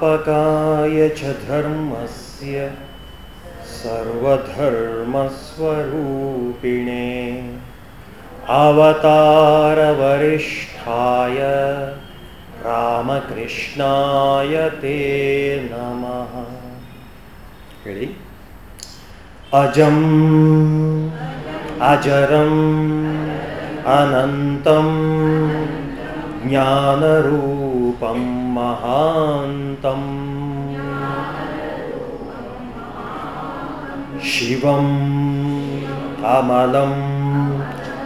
पापकाय च धर्मस्य सर्वधर्मस्वरूपिणे। अवतारवरिष्ठाय रामकृष्णाय ते नमः। ಹೇಳಿ. अजं अजरम् अनन्तं ज्ञानरूपम् महान् तम्। शिवम् अमलम्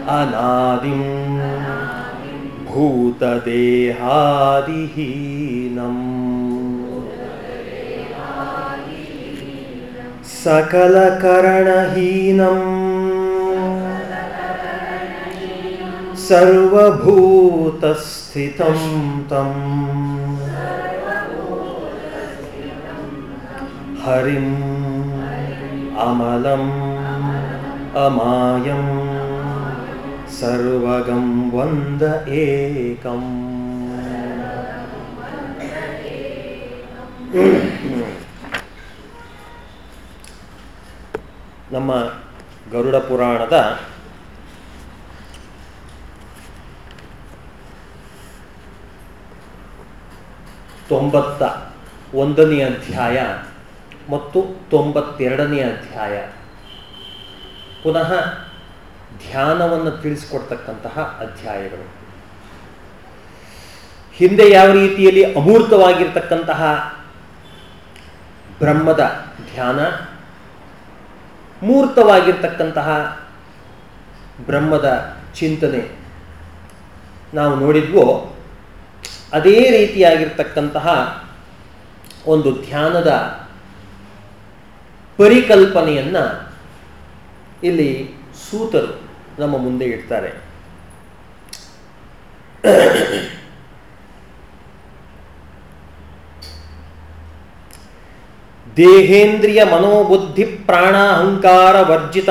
अनादिं भूतदेहादिहीनम्। सकलकरणहीनम्। सर्वभूतस्थितं तम्। हरिम् अमलम् अमायम् ಸರ್ವಗಂ ವಂದ ಏಕಂ ನಮ್ಮ ಗರುಡ ಪುರಾಣದ ತೊಂಬತ್ತ ಒಂದನೇ ಅಧ್ಯಾಯ ಮತ್ತು ತೊಂಬತ್ತೆರಡನೇ ಅಧ್ಯಾಯ. ಪುನಃ ಧ್ಯಾನವನ್ನು ತಿಳಿಸಿಕೊಡ್ತಕ್ಕಂತಹ ಅಧ್ಯಾಯಗಳು. ಹಿಂದೆ ಯಾವ ರೀತಿಯಲ್ಲಿ ಅಮೂರ್ತವಾಗಿರ್ತಕ್ಕಂತಹ ಬ್ರಹ್ಮದ ಧ್ಯಾನ, ಮೂರ್ತವಾಗಿರ್ತಕ್ಕಂತಹ ಬ್ರಹ್ಮದ ಚಿಂತನೆ ನಾವು ನೋಡಿದ್ವೋ, ಅದೇ ರೀತಿಯಾಗಿರ್ತಕ್ಕಂತಹ ಒಂದು ಧ್ಯಾನದ ಪರಿಕಲ್ಪನೆಯನ್ನು ಇಲ್ಲಿ ಸೂತರು ನಮ್ಮ ಮುಂದೆ ಇಡ್ತಾರೆ. ದೇಹೇಂದ್ರಿಯ ಮನೋಬುದ್ಧಿ ಪ್ರಾಣಾಹಂಕಾರ ವರ್ಜಿತ,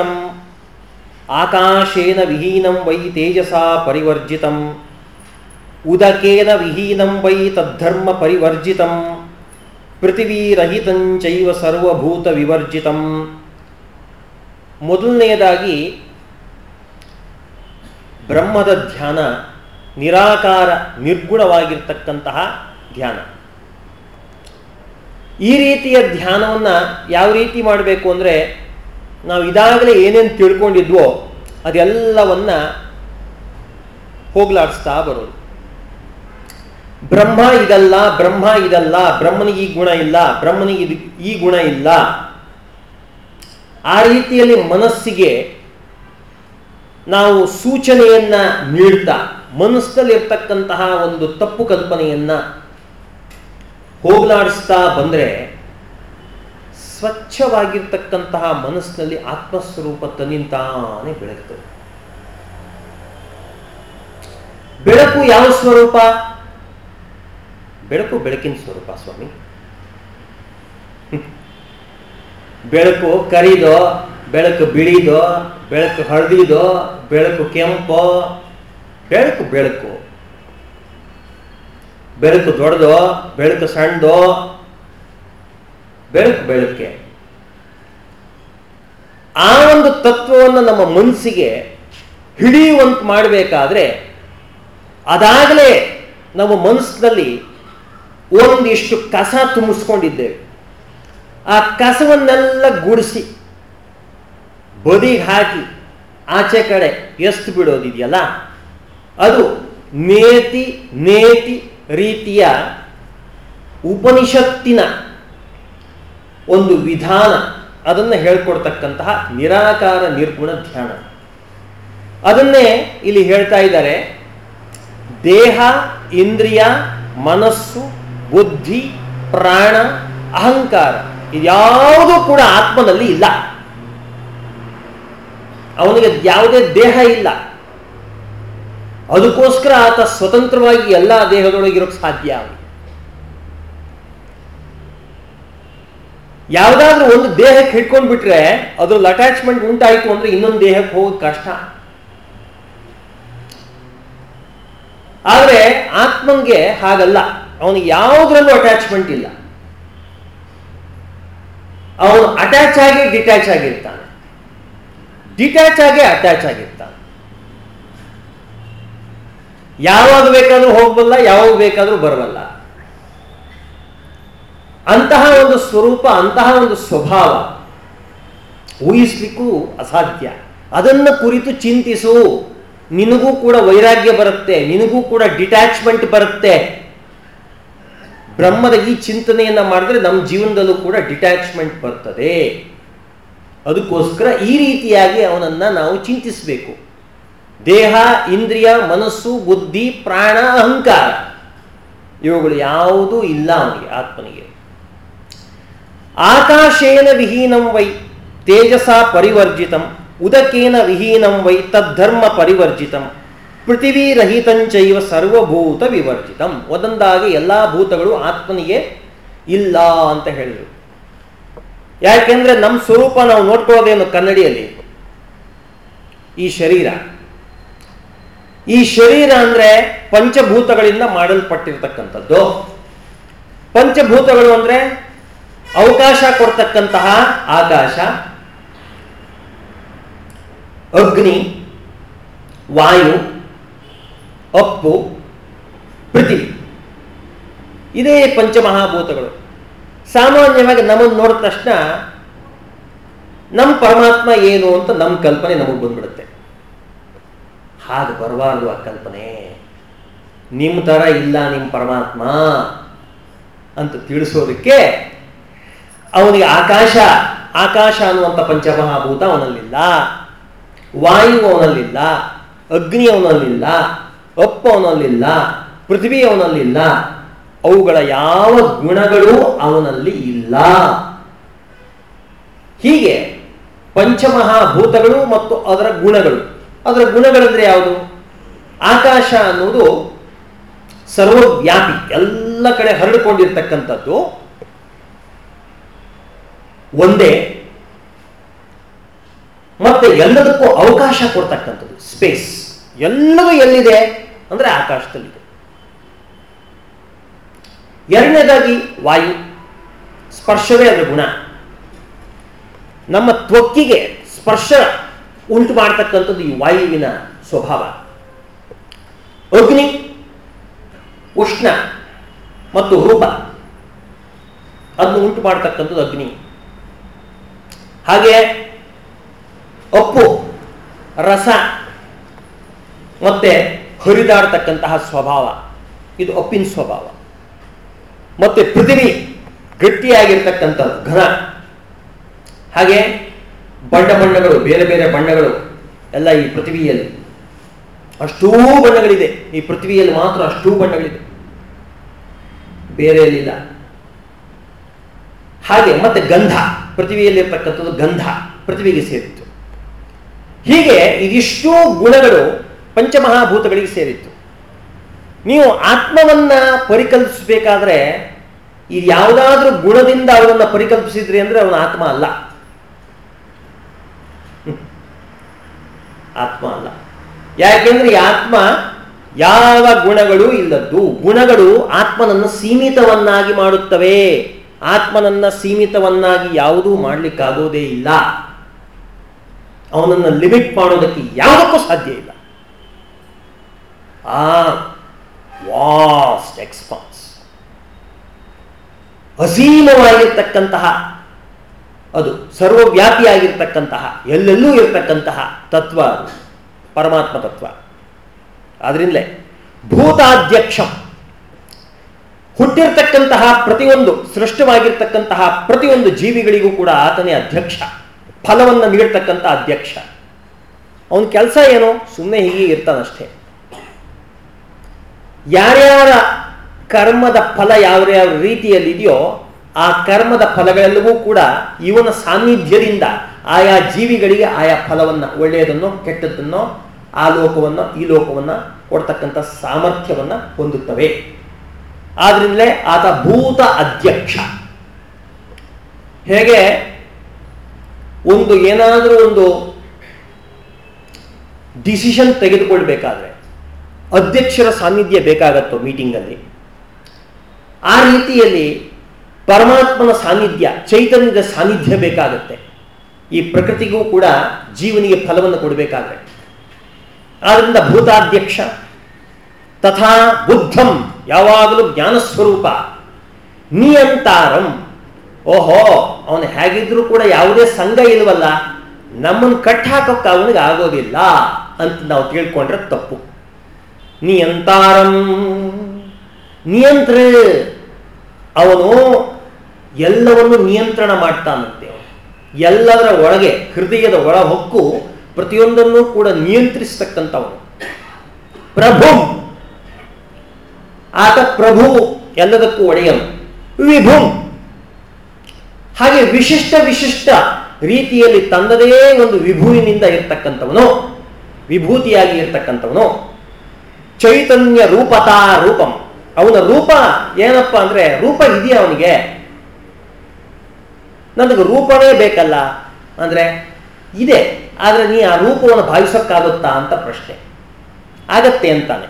ಆಕಾಶೇನ ವಿಹೀನಂ ವೈ ತೇಜಸಾ ಪರಿವರ್ಜಿತಂ, ಉದಕೇನ ವಿಹೀನಂ ವೈ ತದ್ಧರ್ಮ ಪರಿವರ್ಜಿತಂ. ಪೃಥಿವೀರಹಿತಂಚೈವ ಸರ್ವಭೂತ ವಿವರ್ಜಿತಂ. ಮೊದಲನೆಯದಾಗಿ ಬ್ರಹ್ಮದ ಧ್ಯಾನ ನಿರಾಕಾರ ನಿರ್ಗುಣವಾಗಿರ್ತಕ್ಕಂತಹ ಧ್ಯಾನ. ಈ ರೀತಿಯ ಧ್ಯಾನವನ್ನು ಯಾವ ರೀತಿ ಮಾಡಬೇಕು ಅಂದರೆ ನಾವು ಇದಾಗಲೇ ಏನೇನು ತಿಳ್ಕೊಂಡಿದ್ವೋ ಅದೆಲ್ಲವನ್ನು ಹೋಗ್ಲಾಡಿಸ್ತಾ ಬರೋದು. ಬ್ರಹ್ಮ ಇದಲ್ಲ ಬ್ರಹ್ಮ ಇದಲ್ಲ, ಬ್ರಹ್ಮನಿಗೆ ಈ ಗುಣ ಇಲ್ಲ, ಬ್ರಹ್ಮನಿಗೆ ಈ ಗುಣ ಇಲ್ಲ. ಆ ರೀತಿಯಲ್ಲಿ ಮನಸ್ಸಿಗೆ ನಾವು ಸೂಚನೆಯನ್ನ ನೀಡ್ತಾ, ಮನಸ್ಸಲ್ಲಿರ್ತಕ್ಕಂತಹ ಒಂದು ತಪ್ಪು ಕಲ್ಪನೆಯನ್ನ ಹೋಗಲಾಡಿಸ್ತಾ ಬಂದರೆ ಸ್ವಚ್ಛವಾಗಿರ್ತಕ್ಕಂತಹ ಮನಸ್ಸಿನಲ್ಲಿ ಆತ್ಮಸ್ವರೂಪ ತನ್ನಿಂತಾನೆ ಬೆಳಗ್ತದೆ. ಬೆಳಕು ಯಾವ ಸ್ವರೂಪ? ಬೆಳಕು ಬೆಳಕಿನ ಸ್ವರೂಪ, ಸ್ವಾಮಿ. ಬೆಳಕು ಕರಿದೋ, ಬೆಳಕು ಬಿಳಿದೋ, ಬೆಳಕು ಹಳದಿದೋ, ಬೆಳಕು ಕೆಂಪೋ, ಬೆಳಕು ಬೆಳಕು. ಬೆಳಕು ದೊಡ್ಡದೋ, ಬೆಳಕು ಸಣ್ಣದೋ, ಬೆಳಕು ಬೆಳಕೆ. ಆ ಒಂದು ತತ್ವವನ್ನು ನಮ್ಮ ಮನಸ್ಸಿಗೆ ಹಿಡಿಯುವಂತ ಮಾಡಬೇಕಾದ್ರೆ ಅದಾಗಲೇ ನಮ್ಮ ಮನಸ್ಸಿನಲ್ಲಿ ಒಂದಿಷ್ಟು ಕಸ ತುಂಬಿಸ್ಕೊಂಡಿದ್ದೇವೆ ಆ ಕಸವನ್ನೆಲ್ಲ ಗುಡಿಸಿ ಬದಿಗೆ ಹಾಕಿ ಆಚೆ ಕಡೆ ಎಷ್ಟು ಬಿಡೋದಿದೆಯಲ್ಲ? ಅದು ನೇತಿ ನೇತಿ ರೀತಿಯ ಉಪನಿಷತ್ತಿನ ಒಂದು ವಿಧಾನ. ಅದನ್ನು ಹೇಳ್ಕೊಡ್ತಕ್ಕಂತಹ ನಿರಾಕಾರ ನಿರ್ಗುಣ ಧ್ಯಾನ. ಅದನ್ನೇ ಇಲ್ಲಿ ಹೇಳ್ತಾ ಇದ್ದಾರೆ. ದೇಹ, ಇಂದ್ರಿಯ, ಮನಸ್ಸು ಬುದ್ಧಿ, ಪ್ರಾಣ, ಅಹಂಕಾರ ಇದ್ಯಾವುದೂ ಕೂಡ ಆತ್ಮನಲ್ಲಿ ಇಲ್ಲ. ಅವನಿಗೆ ಯಾವುದೇ ದೇಹ ಇಲ್ಲ. ಅದಕ್ಕೋಸ್ಕರ ಆತ ಸ್ವತಂತ್ರವಾಗಿ ಎಲ್ಲ ದೇಹದೊಳಗಿರೋಕ್ಕೆ ಸಾಧ್ಯ ಯಾವುದಾದ್ರೂ ಒಂದು ದೇಹಕ್ಕೆ ಹಿಡ್ಕೊಂಡು ಬಿಟ್ರೆ ಅದ್ರಲ್ಲಿ ಅಟ್ಯಾಚ್ಮೆಂಟ್ ಉಂಟಾಯಿತು ಅಂದ್ರೆ ಇನ್ನೊಂದು ದೇಹಕ್ಕೆ ಹೋಗೋದು ಕಷ್ಟ. ಆದರೆ ಆತ್ಮನ್ಗೆ ಹಾಗಲ್ಲ. ಅವನಿಗೆ ಯಾವುದ್ರಲ್ಲೂ ಅಟ್ಯಾಚ್ಮೆಂಟ್ ಇಲ್ಲ. ಅವನು ಅಟ್ಯಾಚ್ ಆಗಿ ಡಿಟ್ಯಾಚ್ ಆಗಿರ್ತಾನೆ. ಡಿಟ್ಯಾಚ್ ಆಗಿ ಅಟ್ಯಾಚ್ ಆಗಿರ್ತಾನೆ. ಯಾವಾಗ ಬೇಕಾದರೂ ಹೋಗಬಲ್ಲ, ಯಾವಾಗ ಬೇಕಾದರೂ ಬರಬಲ್ಲ. ಅಂತಹ ಒಂದು ಸ್ವರೂಪ, ಅಂತಹ ಒಂದು ಸ್ವಭಾವ ಊಹಿಸ್ಲಿಕ್ಕೂ ಅಸಾಧ್ಯ. ಅದನ್ನು ಕುರಿತು ಚಿಂತಿಸು. ನಿನಗೂ ಕೂಡ ವೈರಾಗ್ಯ ಬರುತ್ತೆ, ನಿನಗೂ ಕೂಡ ಡಿಟ್ಯಾಚ್ಮೆಂಟ್ ಬರುತ್ತೆ. ಬ್ರಹ್ಮದ ಈ ಚಿಂತನೆಯನ್ನ ಮಾಡಿದ್ರೆ ನಮ್ಮ ಜೀವನದಲ್ಲೂ ಕೂಡ ಡಿಟ್ಯಾಚ್ಮೆಂಟ್ ಬರ್ತದೆ. ಅದಕ್ಕೋಸ್ಕರ ಈ ರೀತಿಯಾಗಿ ಅವನನ್ನ ನಾವು ಚಿಂತಿಸಬೇಕು. ದೇಹ, ಇಂದ್ರಿಯ, ಮನಸ್ಸು, ಬುದ್ಧಿ, ಪ್ರಾಣ, ಅಹಂಕಾರ ಇವುಗಳು ಯಾವುದೂ ಇಲ್ಲ ಅವನಿಗೆ, ಆತ್ಮನಿಗೆ. ಆಕಾಶೇನ ವಿಹೀನಂ ವೈ ತೇಜಸ ಪರಿವರ್ಜಿತಂ, ಉದಕೇನ ವಿಹೀನಂ ವೈ ತದ್ಧರ್ಮ ಪರಿವರ್ಜಿತಂ. ಪೃಥಿವೀರಹಿತಂಚೈವ ಸರ್ವಭೂತ ವಿವರ್ಜಿತಂ ಒಂದೊಂದಾಗಿ ಎಲ್ಲ ಭೂತಗಳು ಆತ್ಮನಿಗೆ ಇಲ್ಲ ಅಂತ ಹೇಳಿದರು. ಯಾಕೆಂದ್ರೆ ನಮ್ಮ ಸ್ವರೂಪ ನಾವು ನೋಡ್ಕೊಳ್ಳೋದೇನು ಕನ್ನಡಿಯಲ್ಲಿ ಈ ಶರೀರ. ಈ ಶರೀರ ಅಂದ್ರೆ ಪಂಚಭೂತಗಳಿಂದ ಮಾಡಲ್ಪಟ್ಟಿರ್ತಕ್ಕಂಥದ್ದು. ಪಂಚಭೂತಗಳು ಅಂದ್ರೆ ಅವಕಾಶ ಕೊಡ್ತಕ್ಕಂತಹ ಆಕಾಶ, ಅಗ್ನಿ, ವಾಯು ಅಪ್ಪು, ಪ್ರತಿ. ಇದೇ ಪಂಚಮಹಾಭೂತಗಳು. ಸಾಮಾನ್ಯವಾಗಿ ನಮ್ಮನ್ನು ನೋಡಿದ ತಕ್ಷಣ ನಮ್ಮ ಪರಮಾತ್ಮ ಏನು ಅಂತ ನಮ್ಮ ಕಲ್ಪನೆ ನಮಗೆ ಬಂದ್ಬಿಡುತ್ತೆ. ಹಾಗೆ ಬರಬಾರ್ದು ಆ ಕಲ್ಪನೆ. ನಿಮ್ಮ ಥರ ಇಲ್ಲ ನಿಮ್ಮ ಪರಮಾತ್ಮ ಅಂತ ತಿಳಿಸೋದಕ್ಕೆ ಅವನಿಗೆ ಆಕಾಶ ಆಕಾಶ ಅನ್ನುವಂಥ ಪಂಚಮಹಾಭೂತ ಅವನಲ್ಲಿಲ್ಲ. ವಾಯು ಅವನಲ್ಲಿಲ್ಲ. ಅಗ್ನಿ ಅವನಲ್ಲಿಲ್ಲ. ಅಪ್ಪು ಅವನಲ್ಲಿಲ್ಲ ಪೃಥ್ವಿ ಅವನಲ್ಲಿಲ್ಲ ಅವುಗಳ ಯಾವ ಗುಣಗಳು ಅವನಲ್ಲಿ ಇಲ್ಲ. ಹೀಗೆ ಪಂಚಮಹಾಭೂತಗಳು ಮತ್ತು ಅದರ ಗುಣಗಳು. ಅದರ ಗುಣಗಳಂದ್ರೆ ಯಾವುದು? ಆಕಾಶ ಅನ್ನೋದು ಸರ್ವವ್ಯಾಪಿ, ಎಲ್ಲ ಕಡೆ ಹರಡಿಕೊಂಡಿರ್ತಕ್ಕಂಥದ್ದು. ಒಂದೇ. ಮತ್ತೆ ಎಲ್ಲದಕ್ಕೂ ಅವಕಾಶ ಕೊಡ್ತಕ್ಕಂಥದ್ದು ಸ್ಪೇಸ್ ಎಲ್ಲವೂ ಎಲ್ಲಿದೆ? ಅಂದ್ರೆ ಆಕಾಶದಲ್ಲಿದೆ. ಎರಡನೇದಾಗಿ ವಾಯು, ಸ್ಪರ್ಶವೇ ಅದರ ಗುಣ. ನಮ್ಮ ತ್ವಕ್ಕಿಗೆ ಸ್ಪರ್ಶ ಉಂಟು ಮಾಡ್ತಕ್ಕಂಥದ್ದು ಈ ವಾಯುವಿನ ಸ್ವಭಾವ. ಅಗ್ನಿ, ಉಷ್ಣ ಮತ್ತು ರೂಪ ಅದನ್ನು ಉಂಟು ಮಾಡ್ತಕ್ಕಂಥದ್ದು ಅಗ್ನಿ. ಹಾಗೆ ಅಪ್ಪು, ರಸ ಮತ್ತೆ ಹರಿದಾಡ್ತಕ್ಕಂತಹ ಸ್ವಭಾವ. ಇದು ಅಪ್ಪಿನ ಸ್ವಭಾವ. ಮತ್ತೆ ಪೃಥ್ವಿ ಗಟ್ಟಿಯಾಗಿರ್ತಕ್ಕಂಥದ್ದು, ಘನ. ಹಾಗೆ ಬಣ್ಣ ಬಣ್ಣಗಳು, ಬೇರೆ ಬೇರೆ ಬಣ್ಣಗಳು ಎಲ್ಲ ಈ ಪೃಥ್ವಿಯಲ್ಲಿ. ಅಷ್ಟೂ ಬಣ್ಣಗಳಿದೆ. ಈ ಪೃಥ್ವಿಯಲ್ಲಿ ಮಾತ್ರ ಅಷ್ಟೂ ಬಣ್ಣಗಳಿದೆ. ಬೇರೆಯಲ್ಲಿಲ್ಲ ಹಾಗೆ ಮತ್ತೆ ಗಂಧ. ಪೃಥ್ವಿಯಲ್ಲಿರ್ತಕ್ಕಂಥದ್ದು ಗಂಧ, ಪೃಥ್ವಿಗೆ ಸೇರಿತ್ತು. ಹೀಗೆ ಇದಿಷ್ಟೂ ಗುಣಗಳು ಪಂಚಮಹಾಭೂತಗಳಿಗೆ ಸೇರಿತ್ತು. ನೀವು ಆತ್ಮವನ್ನ ಪರಿಕಲ್ಪಿಸಬೇಕಾದ್ರೆ ಈ ಯಾವುದಾದ್ರೂ ಗುಣದಿಂದ ಅವನನ್ನು ಪರಿಕಲ್ಪಿಸಿದ್ರಿ ಅಂದ್ರೆ ಅವನ ಆತ್ಮ ಅಲ್ಲ. ಆತ್ಮ ಅಲ್ಲ. ಯಾಕೆಂದ್ರೆ ಈ ಆತ್ಮ ಯಾವ ಗುಣಗಳು ಇಲ್ಲದ್ದು. ಗುಣಗಳು ಆತ್ಮನನ್ನು ಸೀಮಿತವನ್ನಾಗಿ ಮಾಡುತ್ತವೆ. ಆತ್ಮನನ್ನ ಸೀಮಿತವನ್ನಾಗಿ ಯಾವುದೂ ಮಾಡಲಿಕ್ಕಾಗೋದೇ ಇಲ್ಲ. ಅವನನ್ನು ಲಿಮಿಟ್ ಮಾಡೋದಕ್ಕೆ ಯಾವುದಕ್ಕೂ ಸಾಧ್ಯ ಇಲ್ಲ. ಆ ವಾಸ್ಟ್ ಎಕ್ಸ್ಪಾನ್ಸ್ ಅಸೀಮವಾಗಿರ್ತಕ್ಕಂತಹ, ಅದು ಸರ್ವವ್ಯಾಪಿಯಾಗಿರ್ತಕ್ಕಂತಹ, ಎಲ್ಲೆಲ್ಲೂ ಇರತಕ್ಕಂತಹ ತತ್ವ ಪರಮಾತ್ಮ ತತ್ವ. ಆದ್ರಿಂದಲೇ ಭೂತಾಧ್ಯಕ್ಷ, ಹುಟ್ಟಿರ್ತಕ್ಕಂತಹ ಪ್ರತಿಯೊಂದು, ಸೃಷ್ಟವಾಗಿರ್ತಕ್ಕಂತಹ ಪ್ರತಿಯೊಂದು ಜೀವಿಗಳಿಗೂ ಕೂಡ ಆತನೇ ಅಧ್ಯಕ್ಷ, ಫಲವನ್ನು ನೀಡ್ತಕ್ಕಂಥ ಅಧ್ಯಕ್ಷ. ಅವನ ಕೆಲಸ ಏನು? ಸುಮ್ಮನೆ ಹೀಗೆ ಇರ್ತಾನಷ್ಟೇ. ಯಾರ್ಯಾರ ಕರ್ಮದ ಫಲ ಯಾವ ಯಾವ ರೀತಿಯಲ್ಲಿದೆಯೋ ಆ ಕರ್ಮದ ಫಲಗಳೆಲ್ಲವೂ ಕೂಡ ಇವನ ಸಾನ್ನಿಧ್ಯದಿಂದ ಆಯಾ ಜೀವಿಗಳಿಗೆ ಆಯಾ ಫಲವನ್ನು, ಒಳ್ಳೆಯದನ್ನು, ಕೆಟ್ಟದ್ದನ್ನು, ಆ ಲೋಕವನ್ನು, ಈ ಲೋಕವನ್ನು ಕೊಡ್ತಕ್ಕಂಥ ಸಾಮರ್ಥ್ಯವನ್ನು ಹೊಂದುತ್ತವೆ. ಆದ್ರಿಂದಲೇ ಆತ ಭೂತ ಅಧ್ಯಕ್ಷ. ಹೇಗೆ? ಒಂದು ಏನಾದರೂ ಒಂದು ಡಿಸಿಷನ್ ತೆಗೆದುಕೊಳ್ಬೇಕಾದ್ರೆ. ಅಧ್ಯಕ್ಷರ ಸಾನ್ನಿಧ್ಯ ಬೇಕಾಗತ್ತೋ ಮೀಟಿಂಗಲ್ಲಿ. ಆ ರೀತಿಯಲ್ಲಿ ಪರಮಾತ್ಮನ ಸಾನ್ನಿಧ್ಯ, ಚೈತನ್ಯದ ಸಾನ್ನಿಧ್ಯ ಬೇಕಾಗತ್ತೆ. ಈ ಪ್ರಕೃತಿಗೂ ಕೂಡ ಜೀವನಿಗೆ ಫಲವನ್ನು ಕೊಡಬೇಕಾದ್ರೆ. ಆದ್ದರಿಂದ ಭೂತಾಧ್ಯಕ್ಷ, ತಥಾ ಬುದ್ಧಂ, ಯಾವಾಗಲೂ ಜ್ಞಾನಸ್ವರೂಪ ನಿಯಂತಾರಂ. ಓಹೋ, ಅವನು ಹೇಗಿದ್ರೂ ಕೂಡ ಯಾವುದೇ ಸಂಘ ಇಲ್ವಲ್ಲ, ನಮ್ಮನ್ನು ಕಟ್ ಹಾಕೋಕ್ಕೆ ಅವನಿಗೆ ಆಗೋದಿಲ್ಲ ಅಂತ ನಾವು ತಿಳ್ಕೊಂಡ್ರೆ ತಪ್ಪು. ನಿಯಂತಾರಂ. ನಿಯಂತ್ರ, ಅವನು ಎಲ್ಲವನ್ನು ನಿಯಂತ್ರಣ ಮಾಡ್ತಾನಂತೆ ಎಲ್ಲದರ ಒಳಗೆ, ಹೃದಯದ ಒಳ ಹೊಕ್ಕು ಪ್ರತಿಯೊಂದನ್ನು ಕೂಡ ನಿಯಂತ್ರಿಸತಕ್ಕಂಥವನು. ಪ್ರಭು! ಆತ ಪ್ರಭು ಎಲ್ಲದಕ್ಕೂ ಒಡೆಯನು. ವಿಭುಂ! ಹಾಗೆ ವಿಶಿಷ್ಟ ವಿಶಿಷ್ಟ ರೀತಿಯಲ್ಲಿ ತಂದದೇ ಒಂದು ವಿಭುವಿನಿಂದ ಇರ್ತಕ್ಕಂಥವನು. ವಿಭೂತಿಯಾಗಿ ಇರ್ತಕ್ಕಂಥವನು. ಚೈತನ್ಯ ರೂಪತಾ ರೂಪಂ. ಅವನ ರೂಪ ಏನಪ್ಪ ಅಂದ್ರೆ ರೂಪ ಇದೆಯಾ ಅವನಿಗೆ? ನನಗೆ ರೂಪವೇ ಬೇಕಲ್ಲ. ಅಂದ್ರೆ ಇದೆ. ಆದರೆ ನೀ ಆ ರೂಪವನ್ನು ಭಾವಿಸೋಕ್ಕಾಗುತ್ತಾ ಅಂತ ಪ್ರಶ್ನೆ. ಆಗತ್ತೆ ಅಂತಾನೆ.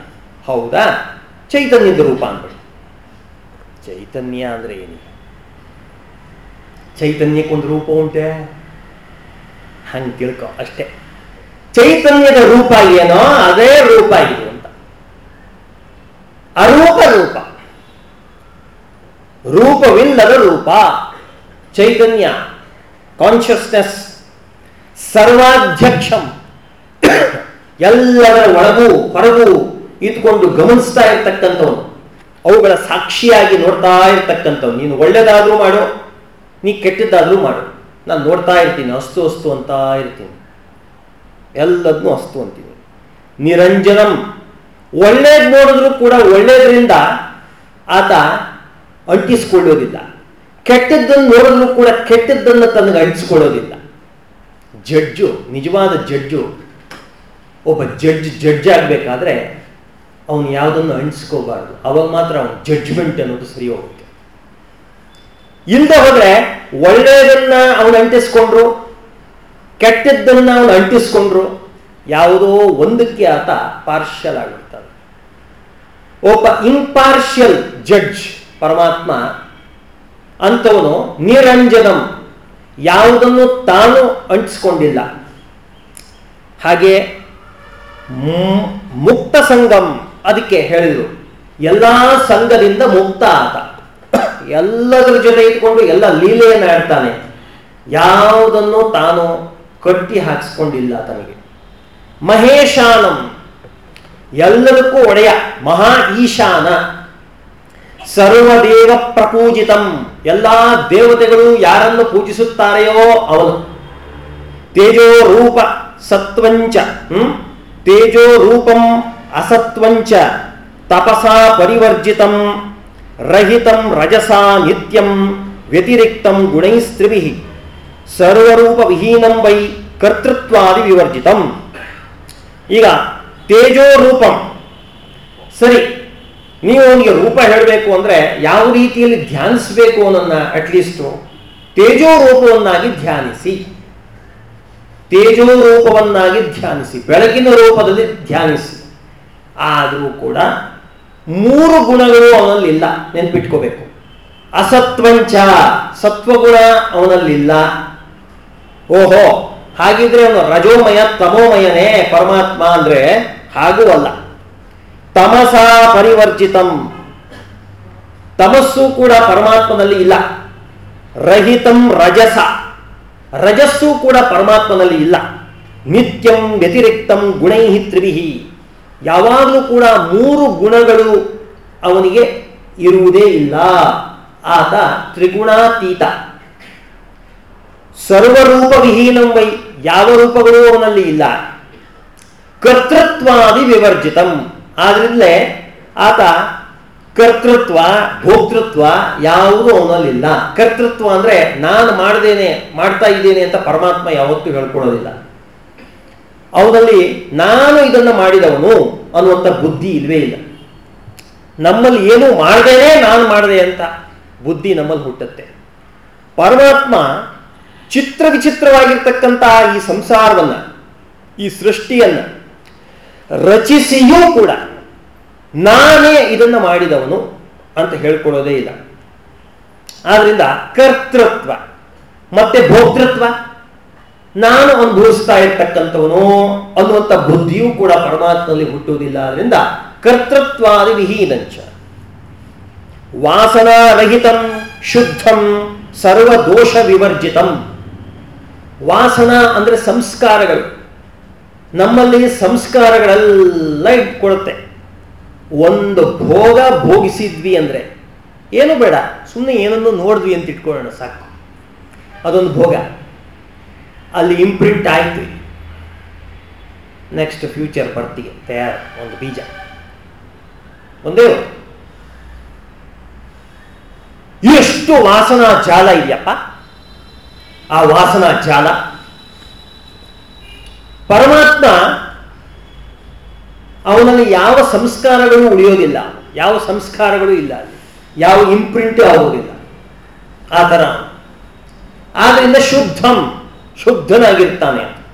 ಹೌದಾ? ಚೈತನ್ಯದ ರೂಪ ಅಂದ್ಬಿಡಿ ಚೈತನ್ಯ ಅಂದ್ರೆ ಏನಿದೆ ಚೈತನ್ಯಕ್ಕೊಂದು ರೂಪ ಉಂಟೆ. ಹಂಗೆ ತಿಳ್ಕೊ ಅಷ್ಟೇ. ಚೈತನ್ಯದ ರೂಪ ಏನೋ, ಅದೇ ರೂಪ ಇದು ಅಂತ ಅರೂಪ ರೂಪ ರೂಪವಿಲ್ಲದ ರೂಪ. ಚೈತನ್ಯ ಕಾನ್ಷಿಯಸ್ನೆಸ್ ಸರ್ವಾಧ್ಯಕ್ಷಂ. ಎಲ್ಲದರ ಒಳಗೂ ಹೊರಗೂ ಇದ್ಕೊಂಡು ಗಮನಿಸ್ತಾ ಇರ್ತಕ್ಕಂಥವನು. ಅವುಗಳ ಸಾಕ್ಷಿಯಾಗಿ ನೋಡ್ತಾ ಇರ್ತಕ್ಕಂಥವ್ನು. ನೀನು ಒಳ್ಳೇದಾದ್ರೂ ಮಾಡು, ನೀ ಕೆಟ್ಟದ್ದಾದರೂ ಮಾಡು. ನಾನು ನೋಡ್ತಾ ಇರ್ತೀನಿ, ಅಸ್ತು ಅಸ್ತು ಅಂತ ಇರ್ತೀನಿ. ಎಲ್ಲದನ್ನೂ ಅಸ್ತು ಅಂತೀನಿ. ನಿರಂಜನಂ. ಒಳ್ಳೇದು ನೋಡಿದ್ರು ಕೂಡ ಒಳ್ಳೇದ್ರಿಂದ ಆತ ಅಂಟಿಸ್ಕೊಳ್ಳೋದಿಲ್ಲ. ಕೆಟ್ಟದ್ದನ್ನು ನೋಡಿದ್ರು ಕೂಡ ಕೆಟ್ಟದ್ದನ್ನು ತನಗೆ ಅಂಟಿಸ್ಕೊಳ್ಳೋದಿಲ್ಲ. ಜಡ್ಜು, ನಿಜವಾದ ಜಡ್ಜು, ಒಬ್ಬ ಜಡ್ಜ್ ಜಡ್ಜ್ ಆಗಬೇಕಾದ್ರೆ ಅವನು ಯಾವುದನ್ನು ಅಂಟಿಸ್ಕೋಬಾರ್ದು. ಅವಾಗ ಮಾತ್ರ ಅವನ ಜಡ್ಜ್ಮೆಂಟ್ ಅನ್ನೋದು ಸರಿ ಹೋಗುತ್ತೆ. ಇಲ್ಲದೆ ಹೋದ್ರೆ ಒಳ್ಳೆಯದನ್ನ ಅವನು ಅಂಟಿಸ್ಕೊಂಡ್ರು, ಕೆಟ್ಟದ್ದನ್ನ ಅವನು ಅಂಟಿಸ್ಕೊಂಡ್ರು, ಯಾವುದೋ ಒಂದಕ್ಕೆ ಆತ ಪಾರ್ಶಿಯಲ್ ಆಗಿರ್ತಾನೆ. ಒಬ್ಬ ಇಂಪಾರ್ಷಿಯಲ್ ಜಡ್ಜ್ ಪರಮಾತ್ಮ ಅಂಥವನು ನಿರಂಜನಂ, ಯಾವುದನ್ನು ತಾನು ಅಂಟಿಸ್ಕೊಂಡಿಲ್ಲ. ಹಾಗೆ ಮುಕ್ತ ಸಂಗಮ್ ಅದಕ್ಕೆ ಹೇಳಿದರು. ಎಲ್ಲ ಸಂಘದಿಂದ ಮುಕ್ತ ಆತ. ಎಲ್ಲದರ ಜೊತೆ ಇಟ್ಕೊಂಡು ಎಲ್ಲ ಲೀಲೆಯನ್ನು ಆಡ್ತಾನೆ. ಯಾವುದನ್ನು ತಾನು ಕಟ್ಟಿ ಹಾಕಿಸ್ಕೊಂಡಿಲ್ಲ ತನಗೆ. ಮಹೇಶಾನಂ, ಎಲ್ಲದಕ್ಕೂ ಒಡೆಯ, ಮಹಾ ಈಶಾನ. ಸರ್ವದೇವ ಪ್ರಪೂಜಿತಂ. ಎಲ್ಲ ದೇವತೆಗಳು ಯಾರನ್ನು ಪೂಜಿಸುತ್ತಾರೆಯೋ ಅವನು. ತೇಜೋ ರೂಪ ಸತ್ವಂಚ? ತೇಜೋ ರೂಪಂ ಅಸತ್ವಂಚ ತಪಸಾ ಪರಿವರ್ಜಿತಂ, ರಹಿತಂ ರಜಸಾ ನಿತ್ಯಂ, ವ್ಯತಿರಿಕ್ತಂ ಗುಣೈಸ್ತ್ರಿಭಿ. ಸರ್ವರೂಪ ವಿಹೀನಂ ವೈ ಕರ್ತೃತ್ವಾದಿ ವಿವರ್ಜಿತಂ. ಈಗ ತೇಜೋ ರೂಪಂ. ಸರಿ ನೀವು ಅವನಿಗೆ ರೂಪ ಹೇಳಬೇಕು ಅಂದ್ರೆ ಯಾವ ರೀತಿಯಲ್ಲಿ ಧ್ಯಾನಿಸಬೇಕು ಅನ್ನೋನ್ನ ಅಟ್ಲೀಸ್ಟು ತೇಜೋ ರೂಪವನ್ನಾಗಿ ಧ್ಯಾನಿಸಿ. ತೇಜೋ ರೂಪವನ್ನಾಗಿ ಧ್ಯಾನಿಸಿ. ಬೆಳಕಿನ ರೂಪದಲ್ಲಿ ಧ್ಯಾನಿಸಿ. ಆದರೂ ಕೂಡ ಮೂರು ಗುಣಗಳು ಅವನಲ್ಲಿಲ್ಲ, ನೆನ್ಪಿಟ್ಕೋಬೇಕು. ಅಸತ್ವಂಚ, ಸತ್ವಗುಣ ಅವನಲ್ಲಿಲ್ಲ. ಓಹೋ, ಹಾಗಿದ್ರೆ ಅವನು ರಜೋಮಯ ತಮೋಮಯನೇ ಪರಮಾತ್ಮ ಅಂದ್ರೆ ಹಾಗೂ ಅಲ್ಲ. ತಮಸ ಪರಿವರ್ಜಿತಂ. ತಮಸ್ಸು ಕೂಡ ಪರಮಾತ್ಮನಲ್ಲಿ ಇಲ್ಲ. ರಹಿತಂ ರಜಸ. ರಜಸ್ಸು ಕೂಡ ಪರಮಾತ್ಮನಲ್ಲಿ ಇಲ್ಲ. ನಿತ್ಯಂ ವ್ಯತಿರಿಕ್ತಂ ಗುಣೈಹಿ ತ್ರಿವಿಹಿ. ಯಾವಾಗಲೂ ಕೂಡ ಮೂರು ಗುಣಗಳು ಅವನಿಗೆ ಇರುವುದೇ ಇಲ್ಲ. ಆತ ತ್ರಿಗುಣಾತೀತ. ಸರ್ವರೂಪ ವಿಹೀನಂ ವೈ ಯಾವ ರೂಪಗಳು ಅವನಲ್ಲಿ ಇಲ್ಲ. ಕರ್ತೃತ್ವಾದಿ ವಿವರ್ಜಿತಂ. ಆದ್ರಿಂದಲೇ ಆತ ಕರ್ತೃತ್ವ, ಭೋಕ್ತೃತ್ವ ಯಾವುದೂ ಅವನಲ್ಲಿಲ್ಲ. ಕರ್ತೃತ್ವ ಅಂದ್ರೆ ನಾನು ಮಾಡ್ದೇನೆ, ಮಾಡ್ತಾ ಇದ್ದೇನೆ ಅಂತ ಪರಮಾತ್ಮ ಯಾವತ್ತೂ ಹೇಳ್ಕೊಳ್ಳೋದಿಲ್ಲ. ಅವನಲ್ಲಿ ನಾನು ಇದನ್ನು ಮಾಡಿದವನು ಅನ್ನುವಂಥ ಬುದ್ಧಿ ಇಲ್ವೇ ಇಲ್ಲ. ನಮ್ಮಲ್ಲಿ ಏನು ಮಾಡ್ದೇನೆ ನಾನು ಮಾಡಿದೆ ಅಂತ ಬುದ್ಧಿ ನಮ್ಮಲ್ಲಿ ಹುಟ್ಟುತ್ತೆ. ಪರಮಾತ್ಮ ಚಿತ್ರ ವಿಚಿತ್ರವಾಗಿರ್ತಕ್ಕಂತಹ ಈ ಸಂಸಾರವನ್ನ, ಈ ಸೃಷ್ಟಿಯನ್ನ ರಚಿಸಿಯೂ ಕೂಡ ನಾನೇ ಇದನ್ನು ಮಾಡಿದವನು ಅಂತ ಹೇಳ್ಕೊಳ್ಳೋದೇ ಇಲ್ಲ. ಆದ್ರಿಂದ ಕರ್ತೃತ್ವ, ಮತ್ತೆ ಭೋಕ್ತೃತ್ವ, ನಾನು ಅನುಭವಿಸ್ತಾ ಇರ್ತಕ್ಕಂಥವನು ಅನ್ನುವಂಥ ಬುದ್ಧಿಯೂ ಕೂಡ ಪರಮಾತ್ಮನಲ್ಲಿ ಹುಟ್ಟುವುದಿಲ್ಲ. ಆದ್ರಿಂದ ಕರ್ತೃತ್ವಾದಿ ವಿಹೀನಂಚ. ವಾಸನಾರಹಿತಂ ಶುದ್ಧಂ ಸರ್ವದೋಷ ವಿವರ್ಜಿತಂ. ವಾಸನಾ ಅಂದ್ರೆ ಸಂಸ್ಕಾರಗಳು. ನಮ್ಮಲ್ಲಿ ಸಂಸ್ಕಾರಗಳೆಲ್ಲ ಇಟ್ಕೊಳುತ್ತೆ. ಒಂದು ಭೋಗ ಭೋಗಿಸಿದ್ವಿ ಅಂದರೆ ಏನು ಬೇಡ ಸುಮ್ಮನೆ ಏನನ್ನು ನೋಡಿದ್ವಿ ಅಂತ ಇಟ್ಕೊಳ್ಳೋಣ ಸಾಕು. ಅದೊಂದು ಭೋಗ. ಅಲ್ಲಿ ಇಂಪ್ರಿಂಟ್ ಆಯ್ತು ನೆಕ್ಸ್ಟ್ ಫ್ಯೂಚರ್ ಬರ್ತಿಗೆ ತಯಾರು ಒಂದು ಬೀಜ. ಒಂದೇ ಒಂದು. ಎಷ್ಟು ವಾಸನಾ ಜಾಲ ಇದೆಯಪ್ಪ? ಆ ವಾಸನಾ ಜಾಲ ಪರಮಾತ್ಮ ಅವನಲ್ಲಿ ಯಾವ ಸಂಸ್ಕಾರಗಳು ಉಳಿಯೋದಿಲ್ಲ, ಯಾವ ಸಂಸ್ಕಾರಗಳು ಇಲ್ಲ, ಯಾವ ಇಂಪ್ರಿಂಟ್ ಆಗೋದಿಲ್ಲ. ಆ ಥರ. ಆದ್ದರಿಂದ ಶುದ್ಧಂ, ಶುದ್ಧನಾಗಿರ್ತಾನೆ.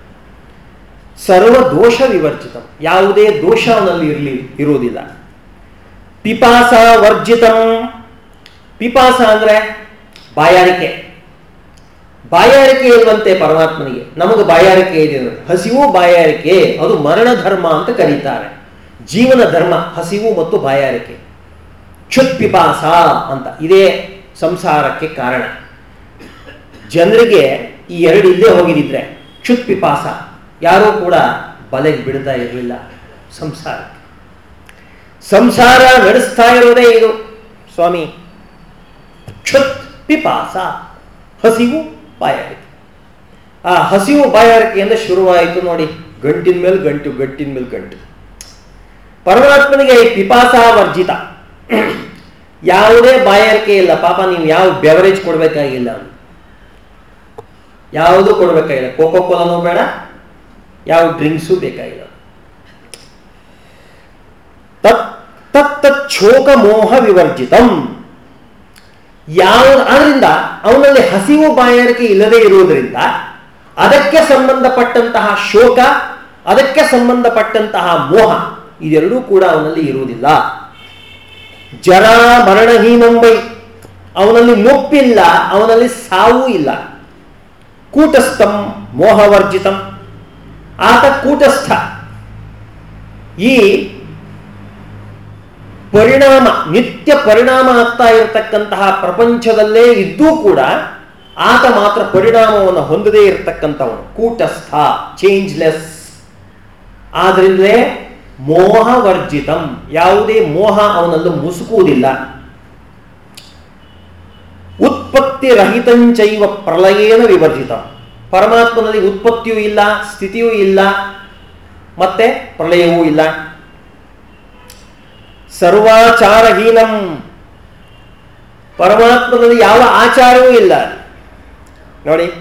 ಸರ್ವ ದೋಷ ವಿವರ್ಜಿತ. ಯಾವುದೇ ದೋಷ ಅವನಲ್ಲಿ ಇರಲಿ, ಇರುವುದಿಲ್ಲ. ಪಿಪಾಸ ವರ್ಜಿತಂ. ಪಿಪಾಸ ಅಂದ್ರೆ ಬಾಯಾರಿಕೆ. ಬಾಯಾರಿಕೆ ಇರುವಂತೆ ಪರಮಾತ್ಮನಿಗೆ. ನಮಗೆ ಬಾಯಾರಿಕೆ ಇದೆ. ಹಸಿವು ಬಾಯಾರಿಕೆ, ಅದು ಮರಣ ಧರ್ಮ ಅಂತ ಕರೀತಾರೆ. ಜೀವನ ಧರ್ಮ, ಹಸಿವು ಮತ್ತು ಬಾಯಾರಿಕೆ. ಕ್ಷುತ್ ಪಿಪಾಸ ಅಂತ, ಇದೇ ಸಂಸಾರಕ್ಕೆ ಕಾರಣ. ಜನರಿಗೆ ಈ ಎರಡು ಇಲ್ಲೇ ಹೋಗಿದಿದ್ರೆ, ಕ್ಷುತ್ಪಿಪಾಸ. ಯಾರೂ ಕೂಡ ಬಲೆಗೆ ಬಿಡ್ತಾ ಇರಲಿಲ್ಲ ಸಂಸಾರ ಸಂಸಾರ ನಡೆಸ್ತಾ ಇರೋದೇ ಇದು. ಸ್ವಾಮಿ ಕ್ಷುತ್ ಪಿಪಾಸ ಹಸಿವು ಬಾಯಾರಿಕೆ ಆ ಹಸಿವು ಬಾಯಾರಿಕೆಯಿಂದ ಶುರುವಾಯಿತು ನೋಡಿ. ಗಂಟಿನ ಮೇಲೆ ಗಂಟು ಗಂಟಿನ ಮೇಲೆ ಗಂಟು. ಪರಮಾತ್ಮನಿಗೆ ಪಿಪಾಸ ವರ್ಜಿತ. ಯಾವುದೇ ಬಾಯಾರಿಕೆ ಇಲ್ಲ. ಪಾಪ ನೀವು ಯಾವ ಬೆವರೇಜ್ ಕೊಡಬೇಕಾಗಿಲ್ಲ. ಯಾವುದು ಕೊಡಬೇಕಾಗಿಲ್ಲ. ಕೋಕೋ ಕೋಲನೂ ಬೇಡ. ಯಾವ ಡ್ರಿಂಕ್ಸು ಬೇಕಾಗಿಲ್ಲ. ತತ್ ತತ್ ಶೋಕ ಮೋಹ ವಿವರ್ಜಿತಂ. ಯಾವ ಆದ್ರಿಂದ ಅವನಲ್ಲಿ ಹಸಿವು ಬಾಯಾರಿಕೆ ಇಲ್ಲದೆ ಇರುವುದರಿಂದ ಅದಕ್ಕೆ ಸಂಬಂಧಪಟ್ಟಂತಹ ಶೋಕ, ಅದಕ್ಕೆ ಸಂಬಂಧಪಟ್ಟಂತಹ ಮೋಹ ಇದೆರಡೂ ಕೂಡ ಅವನಲ್ಲಿ ಇರುವುದಿಲ್ಲ. ಜರ ಮರಣಹೀನಂಬೈ, ಅವನಲ್ಲಿ ಮುಪ್ಪಿಲ್ಲ ಅವನಲ್ಲಿ ಸಾವು ಇಲ್ಲ. ಕೂಟಸ್ಥಂ ಮೋಹವರ್ಜಿತಂ. ಆತ ಕೂಟಸ್ಥ. ಈ ಪರಿಣಾಮ, ನಿತ್ಯ ಪರಿಣಾಮ ಆಗ್ತಾ ಇರತಕ್ಕಂತಹ ಪ್ರಪಂಚದಲ್ಲೇ ಇದ್ದೂ ಕೂಡ ಆತ ಮಾತ್ರ ಪರಿಣಾಮವನ್ನು ಹೊಂದದೇ ಇರತಕ್ಕಂಥವನು. ಕೂಟಸ್ಥ ಚೇಂಜ್ಲೆಸ್ ಆದ್ರಿಂದಲೇ ಮೋಹವರ್ಜಿತಂ ಯಾವುದೇ ಮೋಹ ಅವನಲ್ಲೂ ಮುಸುಕುವುದಿಲ್ಲ. ಉತ್ಪತ್ತಿ ರಹಿತಂಚೈವ ಪ್ರಳಯೇನ ವಿವರ್ಜಿತ. ಪರಮಾತ್ಮನಲ್ಲಿ ಉತ್ಪತ್ತಿಯೂ ಇಲ್ಲ, ಸ್ಥಿತಿಯೂ ಇಲ್ಲ, ಮತ್ತೆ ಪ್ರಳಯವೂ ಇಲ್ಲ. ಸರ್ವಾಚಾರಹೀನಂ. ಪರಮಾತ್ಮನಲ್ಲಿ ಯಾವ ಆಚಾರವೂ ಇಲ್ಲ. ನೋಡಿ,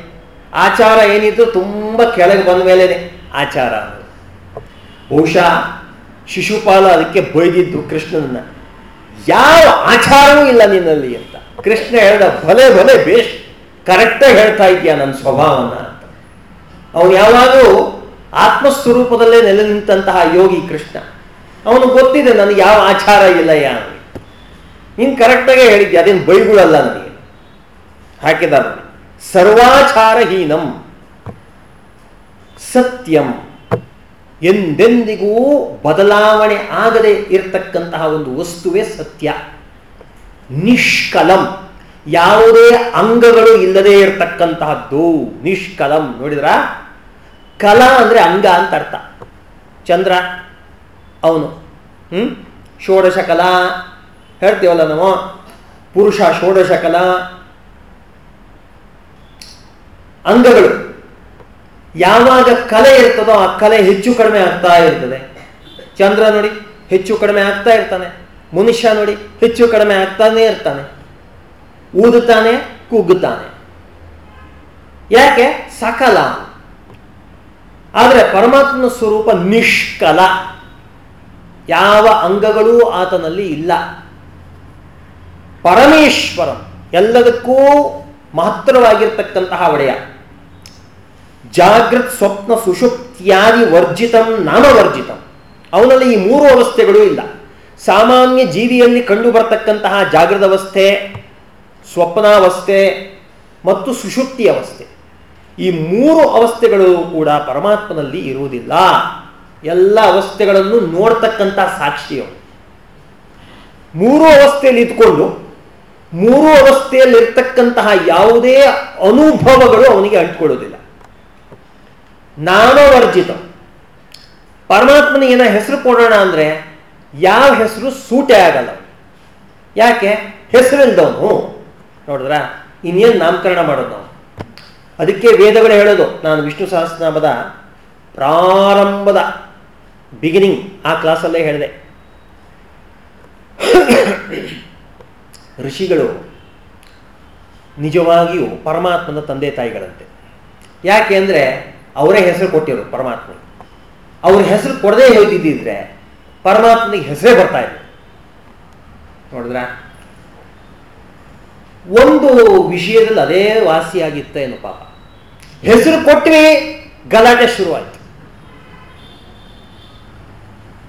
ಆಚಾರ ಏನಿತ್ತು ತುಂಬ ಕೆಳಗೆ ಬಂದ ಮೇಲೇನೆ ಆಚಾರ. ಬಹುಶಃ ಶಿಶುಪಾಲ ಅದಕ್ಕೆ ಬೈದಿದ್ದು ಕೃಷ್ಣನನ್ನ. ಯಾವ ಆಚಾರವೂ ಇಲ್ಲ ನಿನ್ನಲ್ಲಿ ಅಂತ. ಕೃಷ್ಣ ಹೇಳ್ದ, ಭಲೆ ಭಲೆ, ಬೇಷ್. ಕರೆಕ್ಟಾಗಿ ಹೇಳ್ತಾ ಇದೆಯಾ ನನ್ನ ಸ್ವಭಾವನ ಅಂತ. ಅವನು ಯಾವಾಗಲೂ ಆತ್ಮಸ್ವರೂಪದಲ್ಲೇ ನೆಲೆ ನಿಂತಹ ಯೋಗಿ ಕೃಷ್ಣ. ಅವನು ಗೊತ್ತಿದೆ ನನಗೆ ಯಾವ ಆಚಾರ ಇಲ್ಲ ಯಾರು ನೀನು ಕರೆಕ್ಟಾಗೆ ಹೇಳಿದ್ದೆ ಅದೇನು ಬೈಗುಳಲ್ಲ ನನಗೆ. ಹಾಕಿದ ಸರ್ವಾಚಾರಹೀನಂ. ಸತ್ಯಂ. ಎಂದೆಂದಿಗೂ ಬದಲಾವಣೆ ಆಗದೆ ಇರತಕ್ಕಂತಹ ಒಂದು ವಸ್ತುವೇ ಸತ್ಯ. ನಿಷ್ಕಲಂ. ಯಾವುದೇ ಅಂಗಗಳು ಇಲ್ಲದೆ ಇರತಕ್ಕಂತಹದ್ದು. ನಿಷ್ಕಲಂ. ನೋಡಿದ್ರ? ಕಲ ಅಂದ್ರೆ ಅಂಗ ಅಂತ ಅರ್ಥ. ಚಂದ್ರ ಅವನು. ಹ್ಮ್? ಷೋಡಶ ಕಲಾ ಹೇಳ್ತೀವಲ್ಲ ನಾವು? ಪುರುಷ ಷೋಡಶ ಕಲಾ ಅಂಗಗಳು. ಯಾವಾಗ ಕಲೆ ಇರ್ತದೋ ಆ ಕಲೆ ಹೆಚ್ಚು ಕಡಿಮೆ ಆಗ್ತಾ ಇರ್ತದೆ. ಚಂದ್ರ ನೋಡಿ, ಹೆಚ್ಚು ಕಡಿಮೆ ಆಗ್ತಾ ಇರ್ತಾನೆ. ಮನುಷ್ಯ ನೋಡಿ, ಹೆಚ್ಚು ಕಡಿಮೆ ಆಗ್ತಾನೆ ಇರ್ತಾನೆ. ಊದುತ್ತಾನೆ ಕುಗ್ಗುತ್ತಾನೆ ಯಾಕೆ? ಸಕಲ. ಆದರೆ ಪರಮಾತ್ಮನ ಸ್ವರೂಪ ನಿಷ್ಕಲ. ಯಾವ ಅಂಗಗಳೂ ಆತನಲ್ಲಿ ಇಲ್ಲ. ಪರಮೇಶ್ವರಂ ಎಲ್ಲದಕ್ಕೂ ಮಹತ್ತರವಾಗಿರ್ತಕ್ಕಂತಹ ಒಡೆಯ. ಜಾಗೃತ್ ಸ್ವಪ್ನ ಸುಷುಪ್ತಿಯಾದಿ ವರ್ಜಿತಂ ನಾಮವರ್ಜಿತಂ. ಅವನಲ್ಲಿ ಈ ಮೂರು ಅವಸ್ಥೆಗಳು ಇಲ್ಲ. ಸಾಮಾನ್ಯ ಜೀವಿಯಲ್ಲಿ ಕಂಡು ಬರ್ತಕ್ಕಂತಹ ಜಾಗೃತ ಅವಸ್ಥೆ, ಸ್ವಪ್ನಾವಸ್ಥೆ ಮತ್ತು ಸುಷುಪ್ತಿ ಅವಸ್ಥೆ. ಈ ಮೂರು ಅವಸ್ಥೆಗಳು ಕೂಡ ಪರಮಾತ್ಮನಲ್ಲಿ ಇರುವುದಿಲ್ಲ. ಎಲ್ಲ ಅವಸ್ಥೆಗಳನ್ನು ನೋಡ್ತಕ್ಕಂಥ ಸಾಕ್ಷಿಯವರು ಮೂರು ಅವಸ್ಥೆಯಲ್ಲಿ ಇದ್ಕೊಂಡು, ಮೂರು ಅವಸ್ಥೆಯಲ್ಲಿರ್ತಕ್ಕಂತಹ ಯಾವುದೇ ಅನುಭವಗಳು ಅವನಿಗೆ ಅಂಟ್ಕೊಳ್ಳೋದಿಲ್ಲ ನಾಮವರ್ಜಿತ ಪರಮಾತ್ಮನಿಗೆ ಏನ ಹೆಸರು ಕೊಡೋಣ ಅಂದರೆ ಯಾವ ಹೆಸರು ಸೂಟೇ ಆಗಲ್ಲ. ಯಾಕೆ? ಹೆಸರಿಲ್ದವನು ನೋಡಿದ್ರ? ಇನ್ನೇನು ನಾಮಕರಣ ಮಾಡೋದು ನಾವು ಅದಕ್ಕೆ ವೇದಗಳು ಹೇಳೋದು, ನಾನು ವಿಷ್ಣು ಸಹಸ್ರನಾಮದ ಪ್ರಾರಂಭದ ಬಿಗಿನಿಂಗ್ ಆ ಕ್ಲಾಸಲ್ಲೇ ಹೇಳಿದೆ. ಋಷಿಗಳು ನಿಜವಾಗಿಯೂ ಪರಮಾತ್ಮನ ತಂದೆ ತಾಯಿಗಳಂತೆ. ಯಾಕೆ ಅಂದರೆ ಅವರೇ ಹೆಸರು ಕೊಟ್ಟಿರು ಪರಮಾತ್ಮ ಅವ್ರ ಹೆಸರು ಕೊಡದೇ ಹೇಳ್ತಿದ್ದಿದ್ರೆ ಪರಮಾತ್ಮನಿಗೆ ಹೆಸರೇ ಬರ್ತಾ ಇದ್ರು ನೋಡಿದ್ರ? ಒಂದು ವಿಷಯದಲ್ಲಿ ಅದೇ ವಾಸಿಯಾಗಿತ್ತ ಏನು ಪಾಪ. ಹೆಸರು ಕೊಟ್ವಿ ಗಲಾಟೆ ಶುರುವಾಯ್ತು.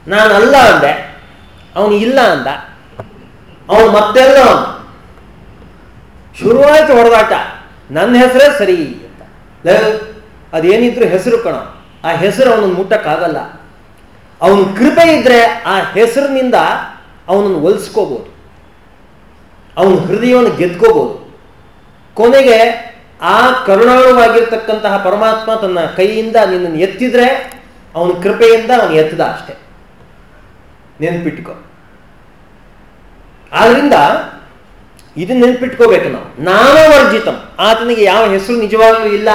ನಾನು ಅಲ್ಲ ಅಂದೆ. ಅವನು ಇಲ್ಲ ಅಂದ. ಅವನು ಮತ್ತೆಲ್ಲ ಅವನು ಶುರುವಾಯಿತು ಹೊಡೆದಾಟ. ನನ್ನ ಹೆಸರೇ ಸರಿ ಅಂತ. ಅದೇನಿದ್ರು ಹೆಸರು ಕಣ. ಆ ಹೆಸರು ಅವನನ್ನು ಮುಟ್ಟಕ್ಕಾಗಲ್ಲ. ಅವನ ಕೃಪೆ ಇದ್ರೆ ಆ ಹೆಸರಿನಿಂದ ಅವನನ್ನು ಒಲಿಸ್ಕೋಬೋದು. ಅವನ ಹೃದಯವನ್ನು ಗೆದ್ಕೋಬೋದು. ಕೊನೆಗೆ ಆ ಕರುಣಾಳುವಾಗಿರ್ತಕ್ಕಂತಹ ಪರಮಾತ್ಮ ತನ್ನ ಕೈಯಿಂದ ನಿನ್ನನ್ನು ಎತ್ತಿದ್ರೆ ಅವನ ಕೃಪೆಯಿಂದ ಅವನು ಎತ್ತದ ಅಷ್ಟೆ. ನೆನ್ಪಿಟ್ಕೋ. ಆದ್ರಿಂದ ಇದನ್ನ ನೆನ್ಪಿಟ್ಕೋಬೇಕು ನಾವು. ನಾಮವರ್ಜಿತಂ ಆತನಿಗೆ ಯಾವ ಹೆಸರು ನಿಜವಾಗ್ಲೂ ಇಲ್ಲ.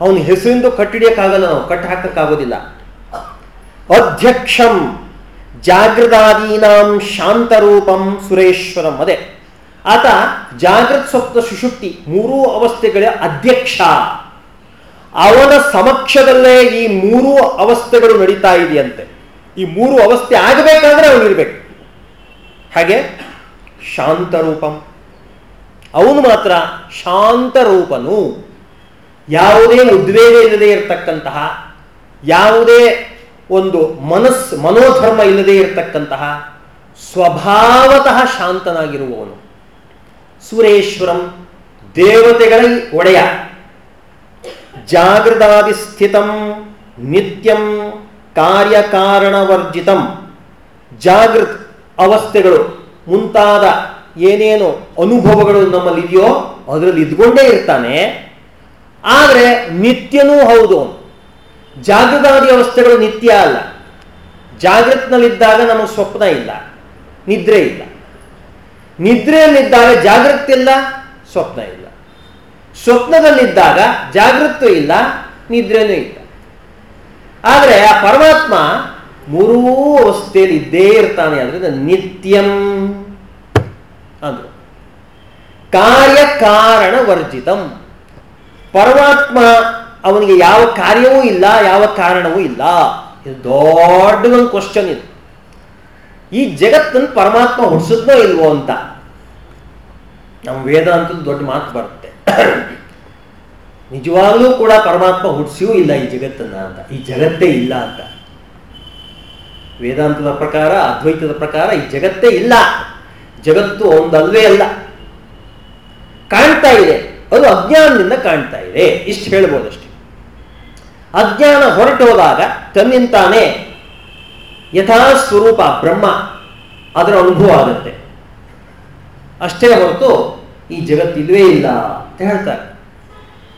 ಅವನ ಹೆಸರಿಂದ ಕಟ್ಟಿಡಿಯಕ್ಕಾಗಲ್ಲ ನಾವು. ಕಟ್ಟು ಹಾಕಕ್ಕಾಗೋದಿಲ್ಲ. ಅಧ್ಯಕ್ಷಂ ಜಾಗೃತಾದೀನಾಂ ಶಾಂತರೂಪಂ ಸುರೇಶ್ವರಂ. ಅದೇ. ಆತ ಜಾಗೃತ್ ಸ್ವಪ್ನ ಸುಷುಪ್ತಿ ಮೂರೂ ಅವಸ್ಥೆಗಳ ಅಧ್ಯಕ್ಷ. ಅವನ ಸಮಕ್ಷದಲ್ಲೇ ಈ ಮೂರೂ ಅವಸ್ಥೆಗಳು ನಡೀತಾ ಇದೆಯಂತೆ. ಈ ಮೂರು ಅವಸ್ಥೆ ಆಗಬೇಕಾದ್ರೆ ಅವನಿರ್ಬೇಕು ಹಾಗೆ ಶಾಂತರೂಪಂ. ಅವನು ಮಾತ್ರ ಶಾಂತರೂಪನು. ಯಾವುದೇ ಉದ್ವೇಗ ಇಲ್ಲದೆ ಇರತಕ್ಕಂತಹ, ಯಾವುದೇ ಒಂದು ಮನಸ್ಸು, ಮನೋಧರ್ಮ ಇಲ್ಲದೆ ಇರತಕ್ಕಂತಹ ಸ್ವಭಾವತಃ ಶಾಂತನಾಗಿರುವವನು. ಸುರೇಶ್ವರಂ ದೇವತೆಗಳ ಒಡೆಯ. ಜಾಗೃತಾದಿ ಸ್ಥಿತಂ ನಿತ್ಯಂ ಕಾರ್ಯಕಾರಣವರ್ಜಿತಂ. ಜಾಗೃತ್ ಅವಸ್ಥೆಗಳು ಮುಂತಾದ ಏನೇನು ಅನುಭವಗಳು ನಮ್ಮಲ್ಲಿ ಇದೆಯೋ ಅದರಲ್ಲಿ ಇದ್ಕೊಂಡೇ ಇರ್ತಾನೆ. ಆದರೆ ನಿತ್ಯನೂ ಹೌದು. ಜಾಗೃತಾದಿ ಅವಸ್ಥೆಗಳು ನಿತ್ಯ ಅಲ್ಲ. ಜಾಗೃತ್ನಲ್ಲಿದ್ದಾಗ ನಮಗೆ ಸ್ವಪ್ನ ಇಲ್ಲ, ನಿದ್ರೆ ಇಲ್ಲ. ನಿದ್ರೆಯಲ್ಲಿದ್ದಾಗ ಜಾಗೃತಿ ಇಲ್ಲ, ಸ್ವಪ್ನ ಇಲ್ಲ. ಸ್ವಪ್ನದಲ್ಲಿದ್ದಾಗ ಜಾಗೃತ ಇಲ್ಲ, ನಿದ್ರೆನೂ ಇಲ್ಲ. ಆದರೆ ಆ ಪರಮಾತ್ಮ ಮೂರೂ ಅವಸ್ಥೆಯಲ್ಲಿ ಇದ್ದೇ ಇರ್ತಾನೆ ಅಂದ್ರೆ ನಿತ್ಯಂ ಅಂದ್ರು. ಕಾರ್ಯಕಾರಣ ವರ್ಜಿತಂ ಪರಮಾತ್ಮ ಅವನಿಗೆ ಯಾವ ಕಾರ್ಯವೂ ಇಲ್ಲ, ಯಾವ ಕಾರಣವೂ ಇಲ್ಲ. ಇದು ದೊಡ್ಡ ಒಂದು ಕ್ವಶನ್ ಇದು. ಈ ಜಗತ್ತನ್ನು ಪರಮಾತ್ಮ ಹುಡ್ಸಿದ್ನೋ ಇಲ್ವೋ ಅಂತ ನಮ್ಮ ವೇದಾಂತದ ದೊಡ್ಡ ಮಾತು ಬರುತ್ತೆ. ನಿಜವಾಗ್ಲೂ ಕೂಡ ಪರಮಾತ್ಮ ಹುಟ್ಟಿಸಿಯೂ ಇಲ್ಲ ಈ ಜಗತ್ತನ್ನ ಅಂತ, ಈ ಜಗತ್ತೇ ಇಲ್ಲ ಅಂತ. ವೇದಾಂತದ ಪ್ರಕಾರ, ಅದ್ವೈತದ ಪ್ರಕಾರ ಈ ಜಗತ್ತೇ ಇಲ್ಲ. ಜಗತ್ತು ಒಂದಲ್ವೇ ಅಲ್ಲ. ಕಾಣ್ತಾ ಇದೆ, ಅದು ಅಜ್ಞಾನದಿಂದ ಕಾಣ್ತಾ ಇದೆ. ಇಷ್ಟು ಹೇಳ್ಬೋದಷ್ಟೇ. ಅಜ್ಞಾನ ಹೊರಟೋದಾಗ ತನ್ನಿಂತಾನೆ ಯಥಾ ಸ್ವರೂಪ ಬ್ರಹ್ಮ ಅದರ ಅನುಭವ ಆಗುತ್ತೆ. ಅಷ್ಟೇ ಹೊರತು ಈ ಜಗತ್ತಿಲ್ವೇ ಇಲ್ಲ ಅಂತ ಹೇಳ್ತಾರೆ.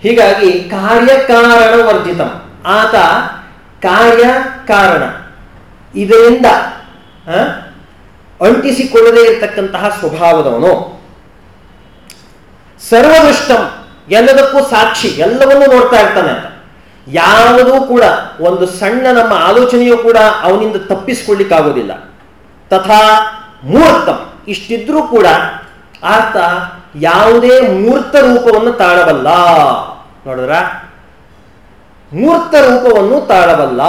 ಹೀಗಾಗಿ ಕಾರ್ಯಕಾರಣ ವರ್ಜಿತ. ಆತ ಕಾರ್ಯ ಕಾರಣ. ಇದರಿಂದ ಅಂಟಿಸಿಕೊಳ್ಳದೇ ಇರತಕ್ಕಂತಹ ಸ್ವಭಾವದವನು. ಸರ್ವದೃಷ್ಟಂ, ಎಲ್ಲದಕ್ಕೂ ಸಾಕ್ಷಿ, ಎಲ್ಲವನ್ನೂ ನೋಡ್ತಾ ಇರ್ತಾನೆ ಅಂತ. ಯಾವುದೂ ಕೂಡ, ಒಂದು ಸಣ್ಣ ನಮ್ಮ ಆಲೋಚನೆಯೂ ಕೂಡ ಅವನಿಂದ ತಪ್ಪಿಸಿಕೊಳ್ಳಿಕ್ಕಾಗೋದಿಲ್ಲ. ತಥಾ ಮೂರ್ತಂ ಇಷ್ಟಿದ್ರೂ ಕೂಡ ಆತ ಯಾವುದೇ ಮೂರ್ತ ರೂಪವನ್ನು ತಾಳಬಲ್ಲ. ನೋಡಿದ್ರ? ಮೂರ್ತ ರೂಪವನ್ನು ತಾಳಬಲ್ಲ.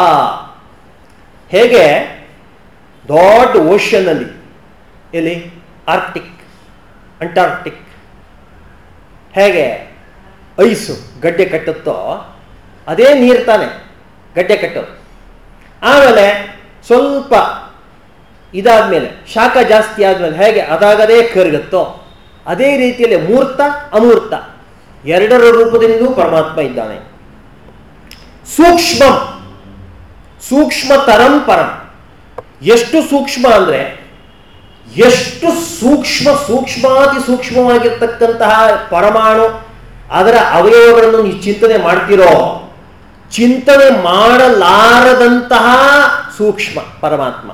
ಹೇಗೆ? ದೊಡ್ಡ ಓಷನ್ನಲ್ಲಿ. ಎಲ್ಲಿ? ಆರ್ಟಿಕ್ ಅಂಟಾರ್ಟಿಕ್ ಹೇಗೆ? ಐಸು, ಗಡ್ಡೆ ಕಟ್ಟುತ್ತೋ? ಅದೇ ನೀರು ತಾನೆ, ಗಡ್ಡೆ ಕಟ್ಟೋದು ಆಮೇಲೆ ಸ್ವಲ್ಪ ಇದಾದ್ಮೇಲೆ, ಶಾಖ ಜಾಸ್ತಿ ಆದ್ಮೇಲೆ ಹೇಗೆ? ಅದಾಗದೇ ಕರಗುತ್ತೋ? ಅದೇ ರೀತಿಯಲ್ಲಿ ಮೂರ್ತ, ಅಮೂರ್ತ. ಎರಡರ ರೂಪದಿಂದಲೂ ಪರಮಾತ್ಮ ಇದ್ದಾನೆ. ಸೂಕ್ಷ್ಮ. ಸೂಕ್ಷ್ಮತರಂ ಪರಂ. ಎಷ್ಟು ಸೂಕ್ಷ್ಮ ಅಂದರೆ, ಎಷ್ಟು ಸೂಕ್ಷ್ಮ, ಸೂಕ್ಷ್ಮಾತಿ ಸೂಕ್ಷ್ಮವಾಗಿರ್ತಕ್ಕಂತಹ ಪರಮಾಣು ಅದರ ಅವಯವಗಳನ್ನು ನೀವು ಚಿಂತನೆ ಮಾಡ್ತಿರೋ, ಚಿಂತನೆ ಮಾಡಲಾರದಂತಹ ಸೂಕ್ಷ್ಮ ಪರಮಾತ್ಮ.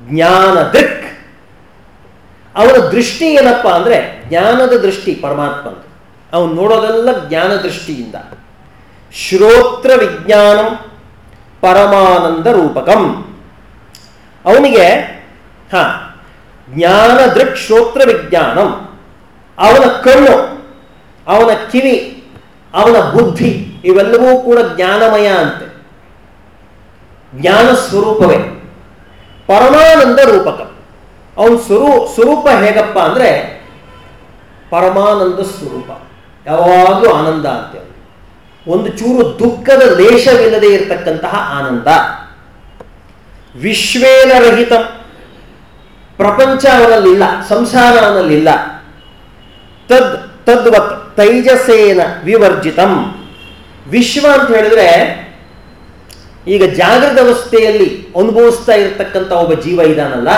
ಜ್ಞಾನ ದೃಕ್. ಅವನ ದೃಷ್ಟಿ ಏನಪ್ಪ ಅಂದರೆ ಜ್ಞಾನದ ದೃಷ್ಟಿ ಪರಮಾತ್ಮಂದು. ಅವನು ನೋಡೋದೆಲ್ಲ ಜ್ಞಾನ ದೃಷ್ಟಿಯಿಂದ. ಶ್ರೋತ್ರ ವಿಜ್ಞಾನಂ ಪರಮಾನಂದ ರೂಪಕಂ. ಅವನಿಗೆ, ಹಾ, ಜ್ಞಾನ ದೃಕ್ ಶ್ರೋತ್ರ ವಿಜ್ಞಾನಂ. ಅವನ ಕಣ್ಣು, ಅವನ ಕಿವಿ, ಅವನ ಬುದ್ಧಿ ಇವೆಲ್ಲವೂ ಕೂಡ ಜ್ಞಾನಮಯ ಅಂತೆ. ಜ್ಞಾನ ಸ್ವರೂಪವೇ. ಪರಮಾನಂದ ರೂಪಕ. ಅವನ ಸ್ವರೂ ಸ್ವರೂಪ ಹೇಗಪ್ಪ ಅಂದರೆ ಪರಮಾನಂದ ಸ್ವರೂಪ. ಯಾವಾಗಲೂ ಆನಂದ ಅಂತೆ ಒಂದು ಚೂರು ದುಃಖದ ಲೇಷವಿಲ್ಲದೆ ಇರತಕ್ಕಂತಹ ಆನಂದ. ವಿಶ್ವೇನ ರಹಿತ. ಪ್ರಪಂಚ ಅವನಲ್ಲಿಲ್ಲ, ಸಂಸಾರ ಅವನಲ್ಲಿಲ್ಲ. ತದ್, ತದ್ವತ್ ತೈಜಸೇನ ವಿವರ್ಜಿತಂ. ವಿಶ್ವ ಅಂತ ಹೇಳಿದ್ರೆ ಈಗ ಜಾಗೃತ ಅವಸ್ಥೆಯಲ್ಲಿ ಅನುಭವಿಸ್ತಾ ಇರತಕ್ಕಂಥ ಒಬ್ಬ ಜೀವ ಇದಾನಲ್ಲ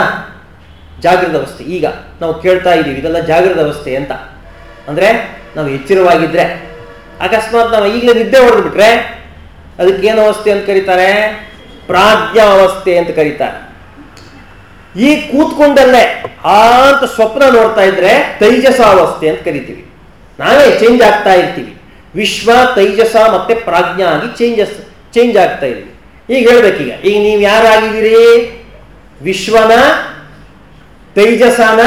ಜಾಗೃತ ಅವಸ್ಥೆ. ಈಗ ನಾವು ಕೇಳ್ತಾ ಇದ್ದೀವಿ, ಇದೆಲ್ಲ ಜಾಗೃತ ಅವಸ್ಥೆ ಅಂತ. ಅಂದರೆ ನಾವು ಎಚ್ಚರವಾಗಿದ್ದರೆ ಅಕಸ್ಮಾತ್ ನಾವು ಈಗಲೇ ನಿದ್ದೆ ಹೊಡೆದ್ಬಿಟ್ರೆ, ಅದಕ್ಕೇನು ಅವಸ್ಥೆ ಅಂತ ಕರೀತಾರೆ? ಪ್ರಾಜ್ಞಾ ಅವಸ್ಥೆ ಅಂತ ಕರೀತಾರೆ. ಈ ಕೂತ್ಕೊಂಡಲ್ಲೇ ಆ ಅಂತ ಸ್ವಪ್ನ ನೋಡ್ತಾ ಇದ್ರೆ ತೈಜಸ ಅವಸ್ಥೆ ಅಂತ ಕರಿತೀವಿ. ನಾವೇ ಚೇಂಜ್ ಆಗ್ತಾ ಇರ್ತೀವಿ. ವಿಶ್ವ, ತೈಜಸ ಮತ್ತೆ ಪ್ರಾಜ್ಞ ಆಗಿ ಚೇಂಜಸ್ ಚೇಂಜ್ ಆಗ್ತಾ ಇದ್ದೀವಿ. ಈಗ ಹೇಳ್ಬೇಕೀಗ. ಈಗ ನೀವು ಯಾರಾಗಿದ್ದೀರಿ? ವಿಶ್ವನ ತೈಜಸನ,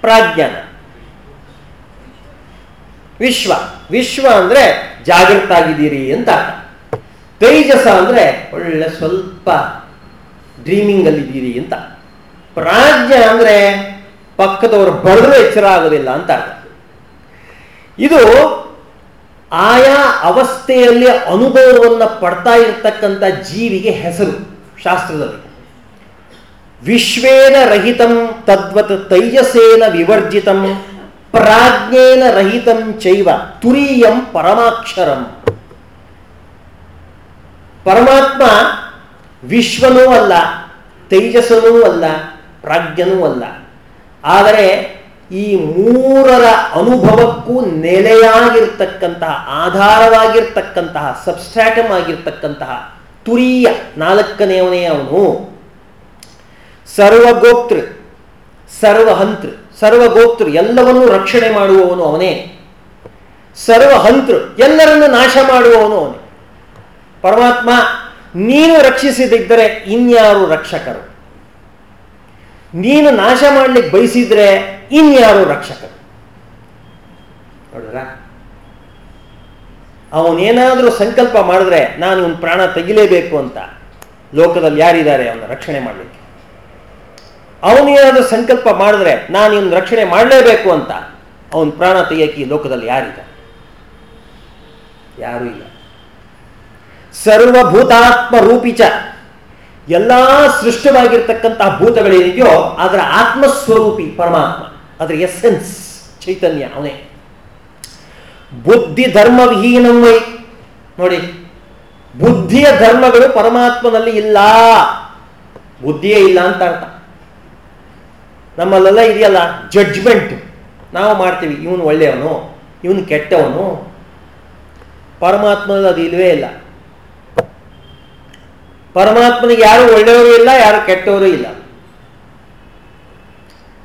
ಪ್ರಾಜ್ಞನ. ವಿಶ್ವ. ವಿಶ್ವ ಅಂದ್ರೆ ಜಾಗೃತ ಆಗಿದ್ದೀರಿ ಅಂತ ತೈಜಸ ಅಂದ್ರೆ ಒಳ್ಳೆ ಸ್ವಲ್ಪ ಡ್ರೀಮಿಂಗ್ ಅಲ್ಲಿದ್ದೀರಿ ಅಂತ ಪ್ರಾಜ್ಞ ಅಂದ್ರೆ ಪಕ್ಕದವರು ಬರೆದ್ರೆ ಎಚ್ಚರ ಆಗೋದಿಲ್ಲ ಅಂತ ಅರ್ಥ. ಇದು ಆಯಾ ಅವಸ್ಥೆಯಲ್ಲಿ ಅನುಭವವನ್ನು ಪಡ್ತಾ ಇರತಕ್ಕಂಥ ಜೀವಿಗೆ ಹೆಸರು ಶಾಸ್ತ್ರದಲ್ಲಿ. ವಿಶ್ವೇನ ರಹಿತಂ ತದ್ವತ್ ತೈಜಸೇನ ವಿವರ್ಜಿತಂ, ಪ್ರಾಜ್ಞೇನ ರಹಿತಂ ಚೈವ ತುರೀಯಂ ಪರಮಾಕ್ಷರಂ. ಪರಮಾತ್ಮ ವಿಶ್ವನೂ ಅಲ್ಲ, ತೈಜಸನೂ ಅಲ್ಲ, ಪ್ರಾಜ್ಞನೂ ಅಲ್ಲ. ಆದರೆ ಈ ಮೂರರ ಅನುಭವಕ್ಕೂ ನೆಲೆಯಾಗಿರ್ತಕ್ಕಂತಹ, ಆಧಾರವಾಗಿರ್ತಕ್ಕಂತಹ, ಸಬ್ಸ್ಟ್ರಾಟಮ್ ಆಗಿರ್ತಕ್ಕಂತಹ ತುರೀಯ ನಾಲ್ಕನೆಯವನೇ ಅವನು. ಸರ್ವಗೋಪ್ತೃ, ಸರ್ವಹಂತೃ, ಸರ್ವಗೋಪ್ತೃ, ಎಲ್ಲವನ್ನೂ ರಕ್ಷಣೆ ಮಾಡುವವನು ಅವನೇ. ಸರ್ವಹಂತೃ, ಎಲ್ಲರನ್ನು ನಾಶ ಮಾಡುವವನು ಅವನೇ. ಪರಮಾತ್ಮ, ನೀನು ರಕ್ಷಿಸದಿದ್ದರೆ ಇನ್ಯಾರು ರಕ್ಷಕರು? ನೀನು ನಾಶ ಮಾಡಲಿಕ್ಕೆ ಬಯಸಿದ್ರೆ ಇನ್ಯಾರು ರಕ್ಷಕರು? ನೋಡಿದ್ರ ಅವನೇನಾದರೂ ಸಂಕಲ್ಪ ಮಾಡಿದ್ರೆ ನಾನು ಇವನ್ ಪ್ರಾಣ ತೆಗಿಲೇಬೇಕು ಅಂತ. ಲೋಕದಲ್ಲಿ ಯಾರಿದ್ದಾರೆ ಅವನ ರಕ್ಷಣೆ ಮಾಡಲಿಕ್ಕೆ? ಅವನೇನಾದರೂ ಸಂಕಲ್ಪ ಮಾಡಿದ್ರೆ ನಾನು ಇವನು ರಕ್ಷಣೆ ಮಾಡಲೇಬೇಕು ಅಂತ, ಅವನ ಪ್ರಾಣ ತೆಗಿಯಕ್ಕೆ ಈ ಲೋಕದಲ್ಲಿ ಯಾರಿಲ್ಲ. ಯಾರೂ ಇಲ್ಲ. ಸರ್ವಭೂತಾತ್ಮ ರೂಪಿಚ ಎಲ್ಲ ಸೃಷ್ಟವಾಗಿರ್ತಕ್ಕಂತಹ ಭೂತಗಳೇನಿದೆಯೋ ಅದರ ಆತ್ಮಸ್ವರೂಪಿ ಪರಮಾತ್ಮ, ಅದರ ಎಸ್ಸೆನ್ಸ್ ಚೈತನ್ಯ ಅವನೇ. ಬುದ್ಧಿ ಧರ್ಮ ವಿಹೀನವೇ ನೋಡಿ, ಬುದ್ಧಿಯ ಧರ್ಮಗಳು ಪರಮಾತ್ಮನಲ್ಲಿ ಇಲ್ಲ. ಬುದ್ಧಿಯೇ ಇಲ್ಲ ಅಂತ ಅರ್ಥ. ನಮ್ಮಲ್ಲೆಲ್ಲ ಇದೆಯಲ್ಲ? ಜಡ್ಜ್ಮೆಂಟ್ ನಾವು ಮಾಡ್ತೀವಿ, ಇವನು ಒಳ್ಳೆಯವನು, ಇವನು ಕೆಟ್ಟವನು ಪರಮಾತ್ಮನಲ್ಲಿ ಅದು ಇಲ್ವೇ ಇಲ್ಲ. ಪರಮಾತ್ಮನಿಗೆ ಯಾರು ಒಳ್ಳೆಯವರು ಇಲ್ಲ, ಯಾರು ಕೆಟ್ಟವರು ಇಲ್ಲ.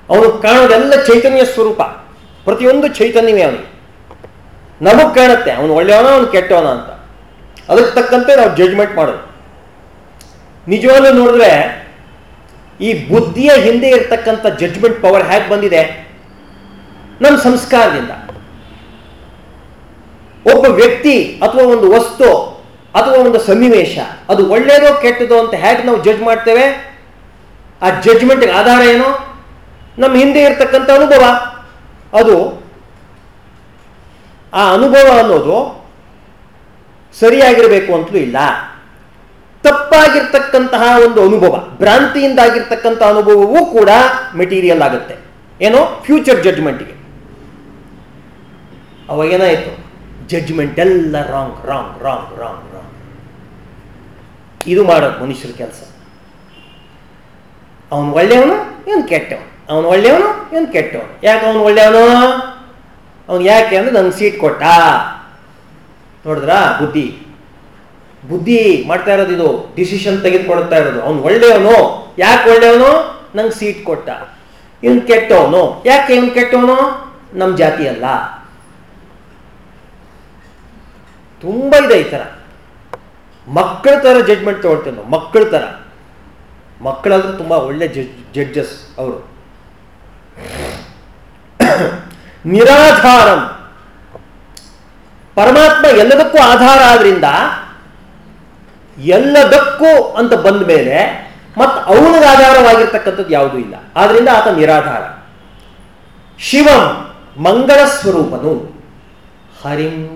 ಅವನು ಕಾಣೋದೆಲ್ಲ ಚೈತನ್ಯ ಸ್ವರೂಪ. ಪ್ರತಿಯೊಂದು ಚೈತನ್ಯವೇ ಅವನು ನಮಗೆ ಕಾಣುತ್ತೆ, ಅವನು ಒಳ್ಳೆಯವನ, ಅವನು ಕೆಟ್ಟವನ ಅಂತ. ಅದಕ್ಕೆ ತಕ್ಕಂತೆ ನಾವು ಜಡ್ಜ್ಮೆಂಟ್ ಮಾಡೋದು. ನಿಜವಾಗ್ಲೂ ನೋಡಿದ್ರೆ ಈ ಬುದ್ಧಿಯ ಹಿಂದೆ ಇರತಕ್ಕಂಥ ಜಡ್ಜ್ಮೆಂಟ್ ಪವರ್ ಹೇಗೆ ಬಂದಿದೆ? ನಮ್ಮ ಸಂಸ್ಕಾರದಿಂದ. ಒಬ್ಬ ವ್ಯಕ್ತಿ ಅಥವಾ ಒಂದು ವಸ್ತು ಅಥವಾ ಒಂದು ಸನ್ನಿವೇಶ, ಅದು ಒಳ್ಳೆಯದೋ ಕೆಟ್ಟದೋ ಅಂತ ಹೇಗೆ ನಾವು ಜಡ್ಜ್ ಮಾಡ್ತೇವೆ? ಆ ಜಡ್ಜ್ಮೆಂಟ್ಗೆ ಆಧಾರ ಏನು? ನಮ್ಮ ಹಿಂದೆ ಇರತಕ್ಕಂಥ ಅನುಭವ. ಅದು ಆ ಅನುಭವ ಅನ್ನೋದು ಸರಿಯಾಗಿರಬೇಕು ಅಂತಲೂ ಇಲ್ಲ. ತಪ್ಪಾಗಿರ್ತಕ್ಕಂತಹ ಒಂದು ಅನುಭವ ಭ್ರಾಂತಿಯಿಂದಾಗಿರ್ತಕ್ಕಂಥ ಅನುಭವವೂ ಕೂಡ ಮೆಟೀರಿಯಲ್ ಆಗುತ್ತೆ. ಏನೋ ಫ್ಯೂಚರ್ ಜಡ್ಜ್ಮೆಂಟ್ಗೆ ಅವಾಗ ಏನಾಯಿತು? ಜಡ್ಜ್ಮೆಂಟ್ ಎಲ್ಲ wrong wrong wrong wrong wrong ಇದು ಮಾಡೋದು ಮನುಷ್ಯರ ಕೆಲಸ. ಅವನು ಒಳ್ಳೆಯವನು, ಏನು ಕೆಟ್ಟವನು? ಅವನು ಒಳ್ಳೆಯವನು, ಏನು ಕೆಟ್ಟವನು? ಯಾಕೆ ಅವನು ಒಳ್ಳೆಯವನು? ಅವನು ಯಾಕೆ ಅಂದ್ರೆ ನನಗೆ ಸೀಟ್ ಕೊಟ್ಟ. ನೋಡಿದ್ರಾ? ಬುದ್ಧಿ. ಬುದ್ಧಿ ಮಾಡ್ತಾ ಇರೋದು ಇದು ಡಿಸಿಷನ್ ತೆಗೆದುಕೊಳ್ತಾ ಇರೋದು. ಅವನು ಒಳ್ಳೆಯವನು? ಯಾಕೆ ಒಳ್ಳೆಯವನು? ನಂಗೆ ಸೀಟ್ ಕೊಟ್ಟ. ಇವನು ಕೆಟ್ಟವನು? ಯಾಕೆ ಇವನು ಕೆಟ್ಟವನು? ನಮ್ಮ ಜಾತಿ ಅಲ್ಲ. ತುಂಬ ಇದೆ ಈ ಥರ. ಮಕ್ಕಳ ಥರ ಜಡ್ಜ್ಮೆಂಟ್ ತಗೊಳ್ತೇವೆ ನಾವು ಮಕ್ಕಳ ಥರ. ಮಕ್ಕಳಾದ್ರೂ ತುಂಬ ಒಳ್ಳೆ ಜಡ್ಜ್ ಜಡ್ಜಸ್ ಅವರು. ನಿರಾಧಾರಂ. ಪರಮಾತ್ಮ ಎಲ್ಲದಕ್ಕೂ ಆಧಾರ ಆದ್ರಿಂದ ಎಲ್ಲದಕ್ಕೂ ಅಂತ ಬಂದ ಮೇಲೆ ಮತ್ತು ಅವನಿಗೆ ಆಧಾರವಾಗಿರ್ತಕ್ಕಂಥದ್ದು ಯಾವುದೂ ಇಲ್ಲ. ಆದ್ರಿಂದ ಆತ ನಿರಾಧಾರ. ಶಿವಂ ಮಂಗಳ ಸ್ವರೂಪನು. ಹರಿಂ.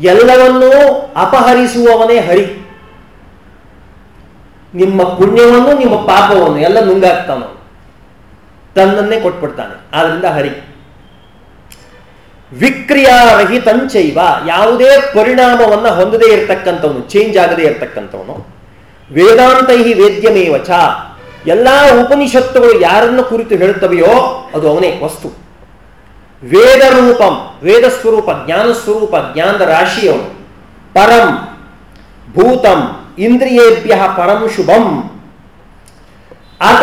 ಎಲ್ಲವನ್ನೂ ಅಪಹರಿಸುವವನೇ ಹರಿ. ನಿಮ್ಮ ಪುಣ್ಯವನ್ನು, ನಿಮ್ಮ ಪಾಪವನ್ನು ಎಲ್ಲ ನುಂಗಾಕ್ತಾನ ತನ್ನನ್ನೇ ಕೊಟ್ಬಿಡ್ತಾನೆ. ಆದ್ರಿಂದ ಹರಿ. ವಿಕ್ರಿಯಾರಹಿತಂಚೈವ. ಯಾವುದೇ ಪರಿಣಾಮವನ್ನ ಹೊಂದದೇ ಇರತಕ್ಕಂಥವನು ಚೇಂಜ್ ಆಗದೇ ಇರತಕ್ಕಂಥವನು. ವೇದಾಂತೈ ವೇದ್ಯಮೇವ ಚ. ಎಲ್ಲ ಉಪನಿಷತ್ತುಗಳು ಯಾರನ್ನು ಕುರಿತು ಹೇಳುತ್ತವೆಯೋ ಅದು ಅವನೇ, ವಸ್ತು. ವೇದ ರೂಪಂ ವೇದ ಸ್ವರೂಪ ಜ್ಞಾನ ಸ್ವರೂಪ ಜ್ಞಾನದ ರಾಶಿಯವನು ಪರಂ, ಭೂತಂ, ಇಂದ್ರಿಯೇಭ್ಯ ಪರಂ ಶುಭಂ. ಆತ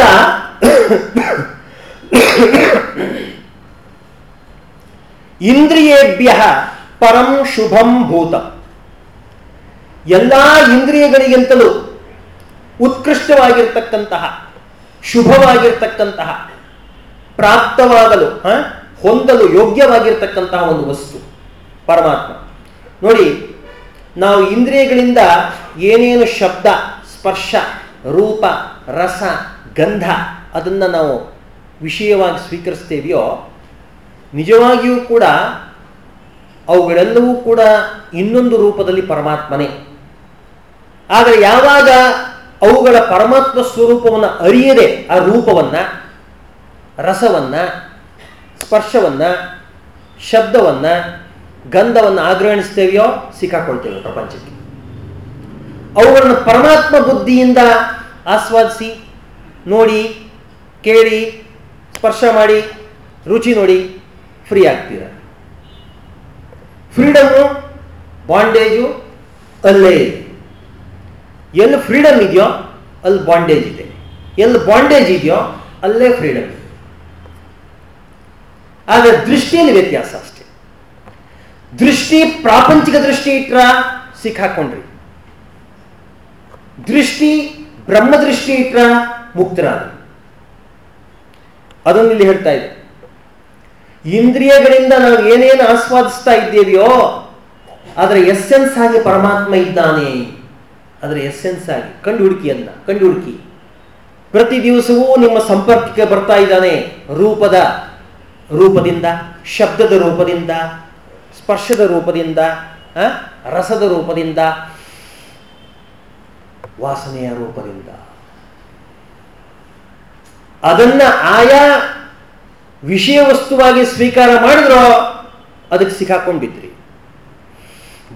ಇಂದ್ರಿಯೇಭ್ಯ ಪರಂ ಶುಭಂ ಭೂತ ಎಲ್ಲ ಇಂದ್ರಿಯಗಳಿಗಿಂತಲೂ ಉತ್ಕೃಷ್ಟವಾಗಿರ್ತಕ್ಕಂತಹ, ಶುಭವಾಗಿರ್ತಕ್ಕಂತಹ, ಪ್ರಾಪ್ತವಾಗಲು? ಹೊಂದಲು ಯೋಗ್ಯವಾಗಿರ್ತಕ್ಕಂತಹ ಒಂದು ವಸ್ತು, ಪರಮಾತ್ಮ ನೋಡಿ, ನಾವು ಇಂದ್ರಿಯಗಳಿಂದ ಏನೇನು ಶಬ್ದ, ಸ್ಪರ್ಶ, ರೂಪ, ರಸ, ಗಂಧ, ಅದನ್ನು ನಾವು ವಿಷಯವಾಗಿ ಸ್ವೀಕರಿಸ್ತೇವೆಯೋ ನಿಜವಾಗಿಯೂ ಕೂಡ ಅವುಗಳೆಲ್ಲವೂ ಕೂಡ ಇನ್ನೊಂದು ರೂಪದಲ್ಲಿ ಪರಮಾತ್ಮನೇ. ಆದರೆ ಯಾವಾಗ ಅವುಗಳ ಪರಮಾತ್ಮ ಸ್ವರೂಪವನ್ನು ಅರಿಯದೆ ಆ ರೂಪವನ್ನ, ರಸವನ್ನ, ಸ್ಪರ್ಶವನ್ನ, ಶಬ್ದವನ್ನ, ಗಂಧವನ್ನು ಆಗ್ರಹಿಸ್ತೇವೆಯೋ ಸಿಕ್ಕಾಕೊಳ್ತೇವೆ ಪ್ರಪಂಚಕ್ಕೆ. ಅವುಗಳನ್ನು ಪರಮಾತ್ಮ ಬುದ್ಧಿಯಿಂದ ಆಸ್ವಾದಿಸಿ, ನೋಡಿ, ಕೇಳಿ, ಸ್ಪರ್ಶ ಮಾಡಿ, ರುಚಿ ನೋಡಿ ಫ್ರೀ ಆಗ್ತೀರ. ಫ್ರೀಡಮ್ಮು ಬಾಂಡೇಜು ಅಲ್ಲೇ ಇದೆ. ಎಲ್ಲಿ ಫ್ರೀಡಮ್ ಇದೆಯೋ ಅಲ್ಲಿ ಬಾಂಡೇಜ್ ಇದೆ. ಎಲ್ಲಿ ಬಾಂಡೇಜ್ ಇದೆಯೋ ಅಲ್ಲೇ ಫ್ರೀಡಮ್ ಇದೆ. ಆದರೆ ದೃಷ್ಟಿಯಲ್ಲಿ ವ್ಯತ್ಯಾಸ ಅಷ್ಟೇ. ದೃಷ್ಟಿ ಪ್ರಾಪಂಚಿಕ ದೃಷ್ಟಿ ಇಟ್ರ ಸಿಕ್ಕಾಕೊಂಡ್ರಿ. ದೃಷ್ಟಿ ಬ್ರಹ್ಮದೃಷ್ಟಿ ಇಟ್ರ ಮುಕ್ತರಾದ ಅದನ್ನು ಇಲ್ಲಿ ಹೇಳ್ತಾ ಇದೆ ಇಂದ್ರಿಯಗಳಿಂದ ನಾವು ಏನೇನು ಆಸ್ವಾದಿಸ್ತಾ ಇದ್ದೇವೆಯೋ ಅದರ ಎಸ್ಸೆನ್ಸ್ ಆಗಿ ಪರಮಾತ್ಮ ಇದ್ದಾನೆ. ಅದರ ಎಸ್ಸೆನ್ಸ್ ಆಗಿ ಕಂಡು ಹುಡುಕಿ ಕಂಡು ಹುಡುಕಿ ಪ್ರತಿ ದಿವಸವೂ ನಿಮ್ಮ ಸಂಪರ್ಕಕ್ಕೆ ಬರ್ತಾ ಇದ್ದಾನೆ ರೂಪದ, ರೂಪದಿಂದ, ಶಬ್ದದ ರೂಪದಿಂದ, ಸ್ಪರ್ಶದ ರೂಪದಿಂದ ರಸದ ರೂಪದಿಂದ, ವಾಸನೆಯ ರೂಪದಿಂದ. ಅದನ್ನ ಆಯಾ ವಿಷಯ ವಸ್ತುವಾಗಿ ಸ್ವೀಕಾರ ಮಾಡಿದ್ರೋ ಅದಕ್ಕೆ ಸಿಕ್ಕಾಕೊಂಡಿದ್ರಿ.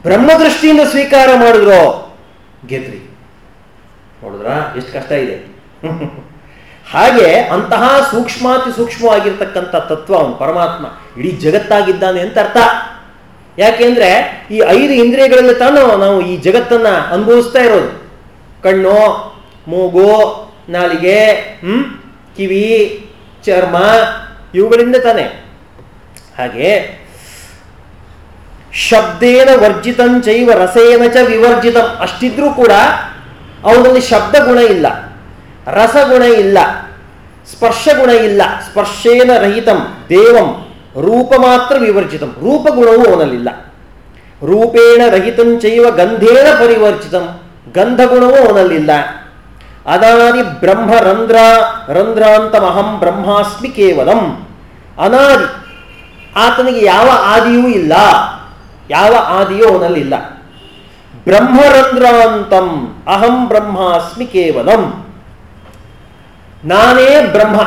ಬ್ರಹ್ಮದೃಷ್ಟಿಯಿಂದ ಸ್ವೀಕಾರ ಮಾಡಿದ್ರೋ ಗೆದ್ರಿ. ನೋಡಿದ್ರಾ? ಎಷ್ಟು ಕಷ್ಟ ಇದೆ. ಹಾಗೆ ಅಂತಹ ಸೂಕ್ಷ್ಮಾತಿ ಸೂಕ್ಷ್ಮವಾಗಿರ್ತಕ್ಕಂಥ ತತ್ವ ಅವನು ಪರಮಾತ್ಮ ಇಡೀ ಜಗತ್ತಾಗಿದ್ದಾನೆ ಅಂತ ಅರ್ಥ. ಯಾಕೆಂದ್ರೆ ಈ ಐದು ಇಂದ್ರಿಯಗಳಲ್ಲಿ ತಾನು ನಾವು ಈ ಜಗತ್ತನ್ನ ಅನುಭವಿಸ್ತಾ ಇರೋದು. ಕಣ್ಣು, ಮೂಗು, ನಾಲಿಗೆ, ಹ್ಮ್, ಕಿವಿ, ಚರ್ಮ ಇವುಗಳಿಂದ ತಾನೆ. ಹಾಗೆ, ಶಬ್ದೇನ ವರ್ಜಿತಂಚೈವ ರಸೇನ ಚ ವಿವರ್ಜಿತಂ. ಅಷ್ಟಿದ್ರೂ ಕೂಡ ಅವನಲ್ಲಿ ಶಬ್ದ ಗುಣ ಇಲ್ಲ. ರಸಗುಣ ಇಲ್ಲ. ಸ್ಪರ್ಶ ಗುಣ ಇಲ್ಲ. ಸ್ಪರ್ಶೇನ ರಹಿತಂ, ದೇವಂ, ರೂಪ ಮಾತ್ರ ವಿವರ್ಜಿತಂ. ರೂಪಗುಣವೂ ಅವನಲ್ಲಿಲ್ಲ. ರೂಪೇಣ ರಹಿತಂಚೈವ ಗಂಧೇನ ಪರಿವರ್ಜಿತಂ. ಗಂಧಗುಣವೂ ಅವನಲ್ಲಿಲ್ಲ. ಅನಾದಿ ಬ್ರಹ್ಮ ರಂಧ್ರ, ರಂಧ್ರಾಂತಮಹಂ ಬ್ರಹ್ಮಾಸ್ಮಿ ಕೇವಲಂ. ಅನಾದಿ, ಆತನಿಗೆ ಯಾವ ಆದಿಯೂ ಇಲ್ಲ. ಯಾವ ಆದಿಯೂ ಅವನಲ್ಲಿಲ್ಲ. ಬ್ರಹ್ಮರಂಧ್ರಾಂತಂ ಅಹಂ ಬ್ರಹ್ಮಾಸ್ಮಿ ಕೇವಲಂ. ನಾನೇ ಬ್ರಹ್ಮ.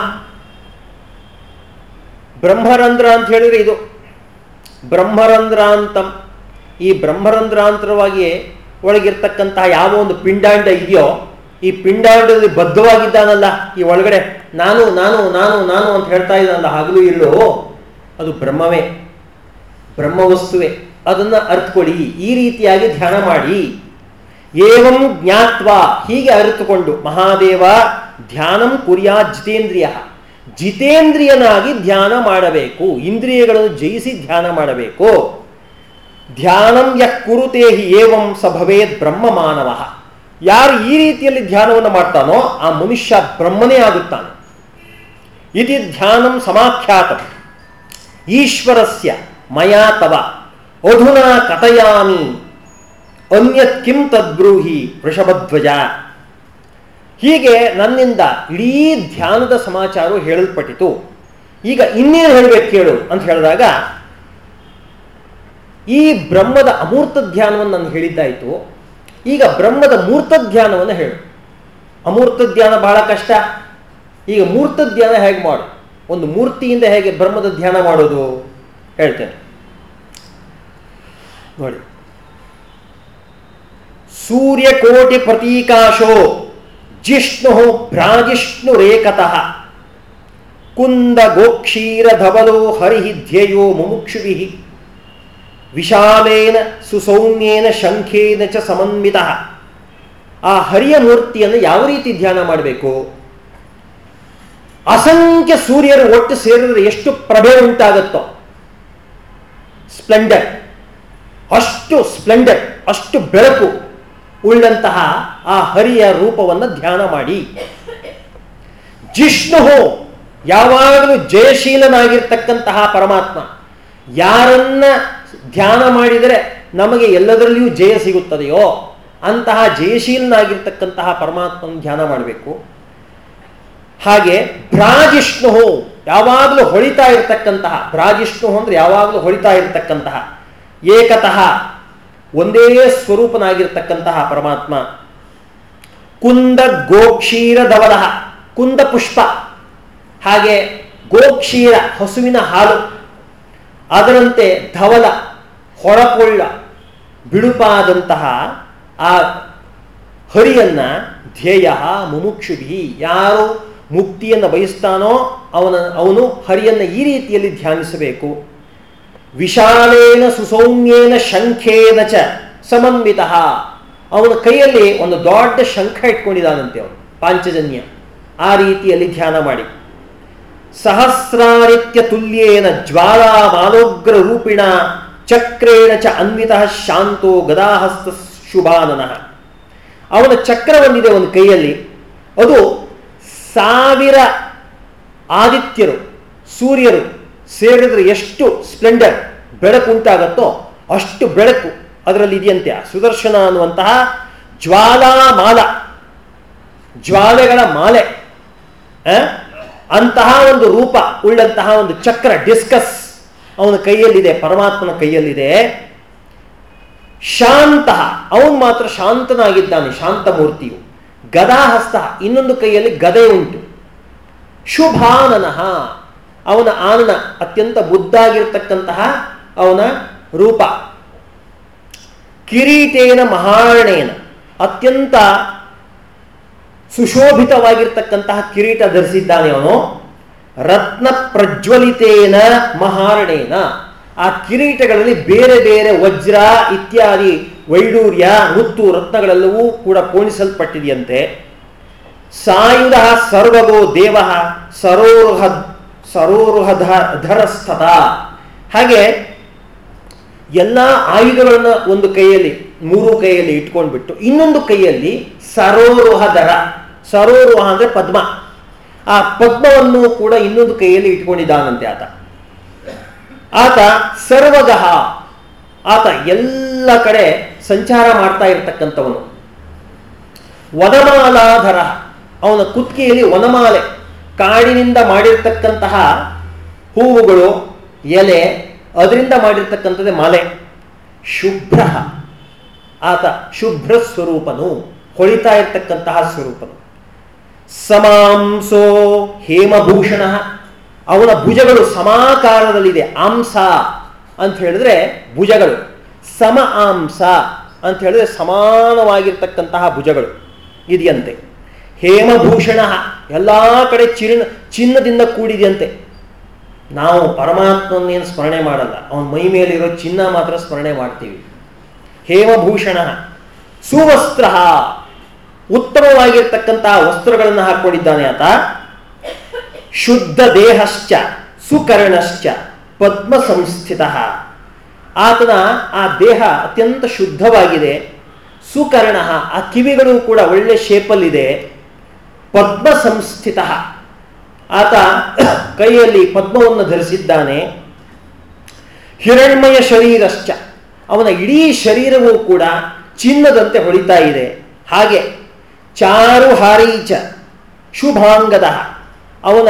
ಬ್ರಹ್ಮರಂಧ್ರ ಅಂತ ಹೇಳಿದ್ರೆ ಇದು. ಬ್ರಹ್ಮರಂಧ್ರಾಂತಂ. ಈ ಬ್ರಹ್ಮರಂಧ್ರಾಂತರವಾಗಿ ಒಳಗಿರ್ತಕ್ಕಂತಹ ಯಾವ ಒಂದು ಪಿಂಡಾಂಡ ಇದೆಯೋ ಈ ಪಿಂಡಾಂಡದಲ್ಲಿ ಬದ್ಧವಾಗಿದ್ದಾನಲ್ಲ, ಈ ಒಳಗಡೆ ನಾನು ನಾನು ನಾನು ನಾನು ಅಂತ ಹೇಳ್ತಾ ಇದ್ದಾನಲ್ಲ, ಹಗಲು ಇಲ್ಲೋ, ಅದು ಬ್ರಹ್ಮವೇ. ಬ್ರಹ್ಮವಸ್ತುವೆ. ಅದನ್ನು ಅರ್ಥಕೊಳ್ಳಿ ಈ ರೀತಿಯಾಗಿ ಧ್ಯಾನ ಮಾಡಿ. ಏವಂ ಜ್ಞಾತ್ವ, ಹೀಗೆ ಅರಿತುಕೊಂಡು, ಮಹಾದೇವ, ಧ್ಯಾನಂ ಕುರಿಯಾ ಜಿತೇಂದ್ರಿಯ. ಜಿತೇಂದ್ರಿಯನಾಗಿ ಧ್ಯಾನ ಮಾಡಬೇಕು. ಇಂದ್ರಿಯಗಳನ್ನು ಜಯಿಸಿ ಧ್ಯಾನ ಮಾಡಬೇಕು. ಧ್ಯಾನಂ ಯಃ ಕುರುತೇಹಿ, ಏವಂ ಸ ಭವೇತ್ ಬ್ರಹ್ಮ ಮಾನವ. ಯಾರು ಈ ರೀತಿಯಲ್ಲಿ ಧ್ಯಾನವನ್ನು ಮಾಡ್ತಾನೋ ಆ ಮನುಷ್ಯ ಬ್ರಹ್ಮನೇ ಆಗುತ್ತಾನೆ. ಇತಿ ಧ್ಯಾನಂ ಸಮಾಖ್ಯಾತ. ಈಶ್ವರಸ್ಯ ಮಯಾ ತವ. ಅಧುನಾ ಕಥಯಾಮಿ. ಅನ್ಯತ್ ಕಿಂ ತದ್ಬ್ರೂಹಿ ವೃಷಭಧ್ವಜ. ಹೀಗೆ ನನ್ನಿಂದ ಇಡೀ ಧ್ಯಾನದ ಸಮಾಚಾರ ಹೇಳಲ್ಪಟ್ಟಿತು. ಈಗ ಇನ್ನೇನು ಹೇಳಬೇಕು ಕೇಳು ಅಂತ ಹೇಳಿದಾಗ, ಈ ಬ್ರಹ್ಮದ ಅಮೂರ್ತ ಧ್ಯಾನವನ್ನು ನಾನು ಹೇಳಿದ್ದಾಯಿತು. ಈಗ ಬ್ರಹ್ಮದ ಮೂರ್ತ ಧ್ಯಾನವನ್ನು ಹೇಳು. ಅಮೂರ್ತ ಧ್ಯಾನ ಬಹಳ ಕಷ್ಟ. ಈಗ ಮೂರ್ತ ಧ್ಯಾನ ಹೇಗೆ ಮಾಡು? ಒಂದು ಮೂರ್ತಿಯಿಂದ ಹೇಗೆ ಬ್ರಹ್ಮದ ಧ್ಯಾನ ಮಾಡೋದು? ಹೇಳ್ತೇನೆ. ನೋಡಿ. ಸೂರ್ಯ ಕೋಟಿ ಪ್ರತೀಕಾಶೋ ಜಿಷ್ಣು ಭ್ರಾಜಿಷ್ಣುರೇಕತಃ ಕುಂದ ಗೋಕ್ಷೀರ ಧವಲೋ ಹರಿಹಿ ಧ್ಯೇಯೋ ಮುಮುಕ್ಷುಭಿ ವಿಶಾಲೇನ ಸುಸೌಮ್ಯೇನ ಶಂಖೇನ ಚ ಸಮನ್ವಿತ. ಆ ಹರಿಯ ಮೂರ್ತಿಯನ್ನು ಯಾವ ರೀತಿ ಧ್ಯಾನ ಮಾಡಬೇಕು? ಅಸಂಖ್ಯ ಸೂರ್ಯರು ಒಟ್ಟು ಸೇರಿದ್ರೆ ಎಷ್ಟು ಪ್ರಭೆ ಉಂಟಾಗತ್ತೋ? ಸ್ಪ್ಲೆಂಡರ್. ಅಷ್ಟು ಸ್ಪ್ಲೆಂಡರ್, ಅಷ್ಟು ಬೆಳಕು ಉಳ್ಳಂತಹ ಆ ಹರಿಯ ರೂಪವನ್ನು ಧ್ಯಾನ ಮಾಡಿ. ಜಿಷ್ಣು ಯಾವಾಗಲೂ ಜಯಶೀಲನಾಗಿರ್ತಕ್ಕಂತಹ ಪರಮಾತ್ಮ, ಯಾರನ್ನ ಧ್ಯಾನ ಮಾಡಿದರೆ ನಮಗೆ ಎಲ್ಲದರಲ್ಲಿಯೂ ಜಯ ಸಿಗುತ್ತದೆಯೋ, ಅಂತಹ ಜಯಶೀಲನಾಗಿರ್ತಕ್ಕಂತಹ ಪರಮಾತ್ಮನ ಧ್ಯಾನ ಮಾಡಬೇಕು. ಹಾಗೆ ಭ್ರಾಜಿಷ್ಣು ಯಾವಾಗಲೂ ಹೊಳಿತಾ ಇರತಕ್ಕಂತಹ ಭ್ರಾಜಿಷ್ಣು ಅಂದ್ರೆ ಯಾವಾಗಲೂ ಹೊಳಿತಾ ಇರತಕ್ಕಂತಹ, ಏಕತಃ ಒಂದೇ ಸ್ವರೂಪನಾಗಿರ್ತಕ್ಕಂತಹ ಪರಮಾತ್ಮ. ಕುಂದ ಗೋಕ್ಷೀರ ದವಲಹ ಕುಂದ ಪುಷ್ಪ, ಹಾಗೆ ಗೋಕ್ಷೀರ ಹಸುವಿನ ಹಾಲು, ಅದರಂತೆ ಧವಲ ಹೊಳಪೊಳ್ಳ ಬಿಳುಪಾದಂತಹ ಆ ಹರಿಯನ್ನ ಧ್ಯೇಯ ಮುಮುಕ್ಷುಭಿ, ಯಾರು ಮುಕ್ತಿಯನ್ನು ಬಯಸ್ತಾನೋ ಅವನ, ಅವನು ಹರಿಯನ್ನ ಈ ರೀತಿಯಲ್ಲಿ ಧ್ಯಾನಿಸಬೇಕು. ವಿಶಾಲೇನ ಸುಸೌಮ್ಯೇನ ಶಂಖೇನ ಚ ಸಮನ್ವಿತ. ಅವನ ಕೈಯಲ್ಲಿ ಒಂದು ದೊಡ್ಡ ಶಂಖ ಇಟ್ಕೊಂಡಿದ್ದಾನಂತೆ ಅವನು, ಪಾಂಚಜನ್ಯ. ಆ ರೀತಿಯಲ್ಲಿ ಧ್ಯಾನ ಮಾಡಿ. ಸಹಸ್ರಾರಿತ್ಯ ತುಲ್ಯೇನ ಜ್ವಾಲಾ ಮಾಲೋಗ್ರ ರೂಪಿಣ ಚಕ್ರೇಣ ಚ ಅನ್ವಿತ ಶಾಂತೋ ಗದಾಹಸ್ತ ಶುಭಾನನಃ. ಅವನ ಚಕ್ರ ಒಂದಿದೆ ಒಂದು ಕೈಯಲ್ಲಿ. ಅದು ಸಾವಿರ ಆದಿತ್ಯರು, ಸೂರ್ಯರು ಸೇರಿದ್ರೆ ಎಷ್ಟು ಸ್ಪ್ಲೆಂಡರ್ ಬೆಳಕು ಉಂಟಾಗತ್ತೋ ಅಷ್ಟು ಬೆಳಕು ಅದರಲ್ಲಿ ಇದೆಯಂತೆ. ಸುದರ್ಶನ ಅನ್ನುವಂತಹ ಜ್ವಾಲಾಮಾಲ, ಜ್ವಾಲೆಗಳ ಮಾಲೆ? ಅಂತಹ ಒಂದು ರೂಪ ಉಳ್ಳಂತಹ ಒಂದು ಚಕ್ರ, ಡಿಸ್ಕಸ್. ಅವನ ಕೈಯಲ್ಲಿದೆ, ಪರಮಾತ್ಮನ ಕೈಯಲ್ಲಿದೆ. ಶಾಂತ, ಅವನು ಮಾತ್ರ ಶಾಂತನಾಗಿದ್ದಾನೆ ಶಾಂತ ಮೂರ್ತಿಯು ಗದಾಹಸ್ತ, ಇನ್ನೊಂದು ಕೈಯಲ್ಲಿ ಗದೆ ಉಂಟು. ಶುಭಾನನಃ, ಅವನ ಆನನ ಅತ್ಯಂತ ಬುದ್ಧಾಗಿರ್ತಕ್ಕಂತಹ ಅವನ ರೂಪ. ಕಿರೀಟೇನ ಮಹಾರಣೇನ, ಅತ್ಯಂತ ಸುಶೋಭಿತವಾಗಿರ್ತಕ್ಕಂತಹ ಕಿರೀಟ ಧರಿಸಿದ್ದಾನೆ ಅವನು. ರತ್ನ ಪ್ರಜ್ವಲಿತೇನ ಮಹಾರಣೇನ. ಆ ಕಿರೀಟಗಳಲ್ಲಿ ಬೇರೆ ಬೇರೆ ವಜ್ರ ಇತ್ಯಾದಿ ವೈಡೂರ್ಯ ಮುತ್ತು ರತ್ನಗಳೆಲ್ಲವೂ ಕೂಡ ಪೋಣಿಸಲ್ಪಟ್ಟಿದೆಯಂತೆ. ಸಾಯುಧ ಸರ್ವಗೋ ದೇವ ಸರೋರುಹ ಸರೋರುಹ ಧರಸ್ಥತ. ಹಾಗೆ ಎಲ್ಲ ಆಯುಧಗಳನ್ನು ಒಂದು ಕೈಯಲ್ಲಿ, ಮೂರು ಕೈಯಲ್ಲಿ ಇಟ್ಕೊಂಡ್ಬಿಟ್ಟು ಇನ್ನೊಂದು ಕೈಯಲ್ಲಿ ಸರೋರುಹ ದರ ಸರೋರುಹ ಅಂದ್ರೆ ಪದ್ಮ. ಆ ಪದ್ಮವನ್ನು ಕೂಡ ಇನ್ನೊಂದು ಕೈಯಲ್ಲಿ ಇಟ್ಕೊಂಡಿದ್ದಾನಂತೆ ಆತ. ಆತ ಸರ್ವಗಹ ಆತ ಎಲ್ಲ ಕಡೆ ಸಂಚಾರ ಮಾಡ್ತಾ ಇರತಕ್ಕಂಥವನು. ವನಮಾಲಾಧರ, ಅವನ ಕುತ್ತಿಗೆಯಲ್ಲಿ ವನಮಾಲೆ, ಕಾಡಿನಿಂದ ಮಾಡಿರ್ತಕ್ಕಂತಹ ಹೂವುಗಳು, ಎಲೆ, ಅದರಿಂದ ಮಾಡಿರ್ತಕ್ಕಂಥದ್ದೇ ಮಾಲೆ. ಶುಭ್ರ, ಆತ ಶುಭ್ರ ಸ್ವರೂಪನು, ಹೊಳಿತಾ ಇರ್ತಕ್ಕಂತಹ ಸ್ವರೂಪನು. ಸಮಾಂಸೋ ಹೇಮಭೂಷಣ. ಅವನ ಭುಜಗಳು ಸಮಾಕಾರದಲ್ಲಿದೆ. ಆಂಸ ಅಂತ ಹೇಳಿದ್ರೆ ಭುಜಗಳು. ಸಮ ಆಂಸ ಅಂತ ಹೇಳಿದ್ರೆ ಸಮಾನವಾಗಿರ್ತಕ್ಕಂತಹ ಭುಜಗಳು. ಇದೆಯಂತೆ. ಹೇಮಭೂಷಣ, ಎಲ್ಲ ಕಡೆ ಚಿನ್ನ ಚಿನ್ನದಿಂದ ಕೂಡಿದೆಯಂತೆ. ನಾವು ಪರಮಾತ್ಮನೇನು ಸ್ಮರಣೆ ಮಾಡಲ್ಲ. ಅವನ ಮೈ ಮೇಲಿರೋ ಚಿನ್ನ ಮಾತ್ರ ಸ್ಮರಣೆ ಮಾಡ್ತೀವಿ. ಹೇಮಭೂಷಣ ಸುವಸ್ತ್ರ ಉತ್ತಮವಾಗಿರ್ತಕ್ಕಂತಹ ವಸ್ತ್ರಗಳನ್ನು ಹಾಕೊಂಡಿದ್ದಾನೆ ಆತ. ಶುದ್ಧ ದೇಹಶ್ಚ, ಸುಕರ್ಣಶ್ಚ ಪದ್ಮ ಸಂಸ್ಥಿತ ಆತನ ಆ ದೇಹ ಅತ್ಯಂತ ಶುದ್ಧವಾಗಿದೆ. ಸುಕರ್ಣ, ಆ ಕಿವಿಗಳು ಕೂಡ ಒಳ್ಳೆ ಶೇಪಲ್ಲಿದೆ. ಪದ್ಮ ಸಂಸ್ಥಿತ ಆತ ಕೈಯಲ್ಲಿ ಪದ್ಮವನ್ನು ಧರಿಸಿದ್ದಾನೆ. ಹಿರಣ್ಮಯ ಶರೀರಶ್ಚ. ಅವನ ಇಡೀ ಶರೀರವೂ ಕೂಡ ಚಿನ್ನದಂತೆ ಹೊಳಿತಾ ಇದೆ. ಹಾಗೆ ಚಾರು ಹಾರೀಚ ಶುಭಾಂಗದ. ಅವನ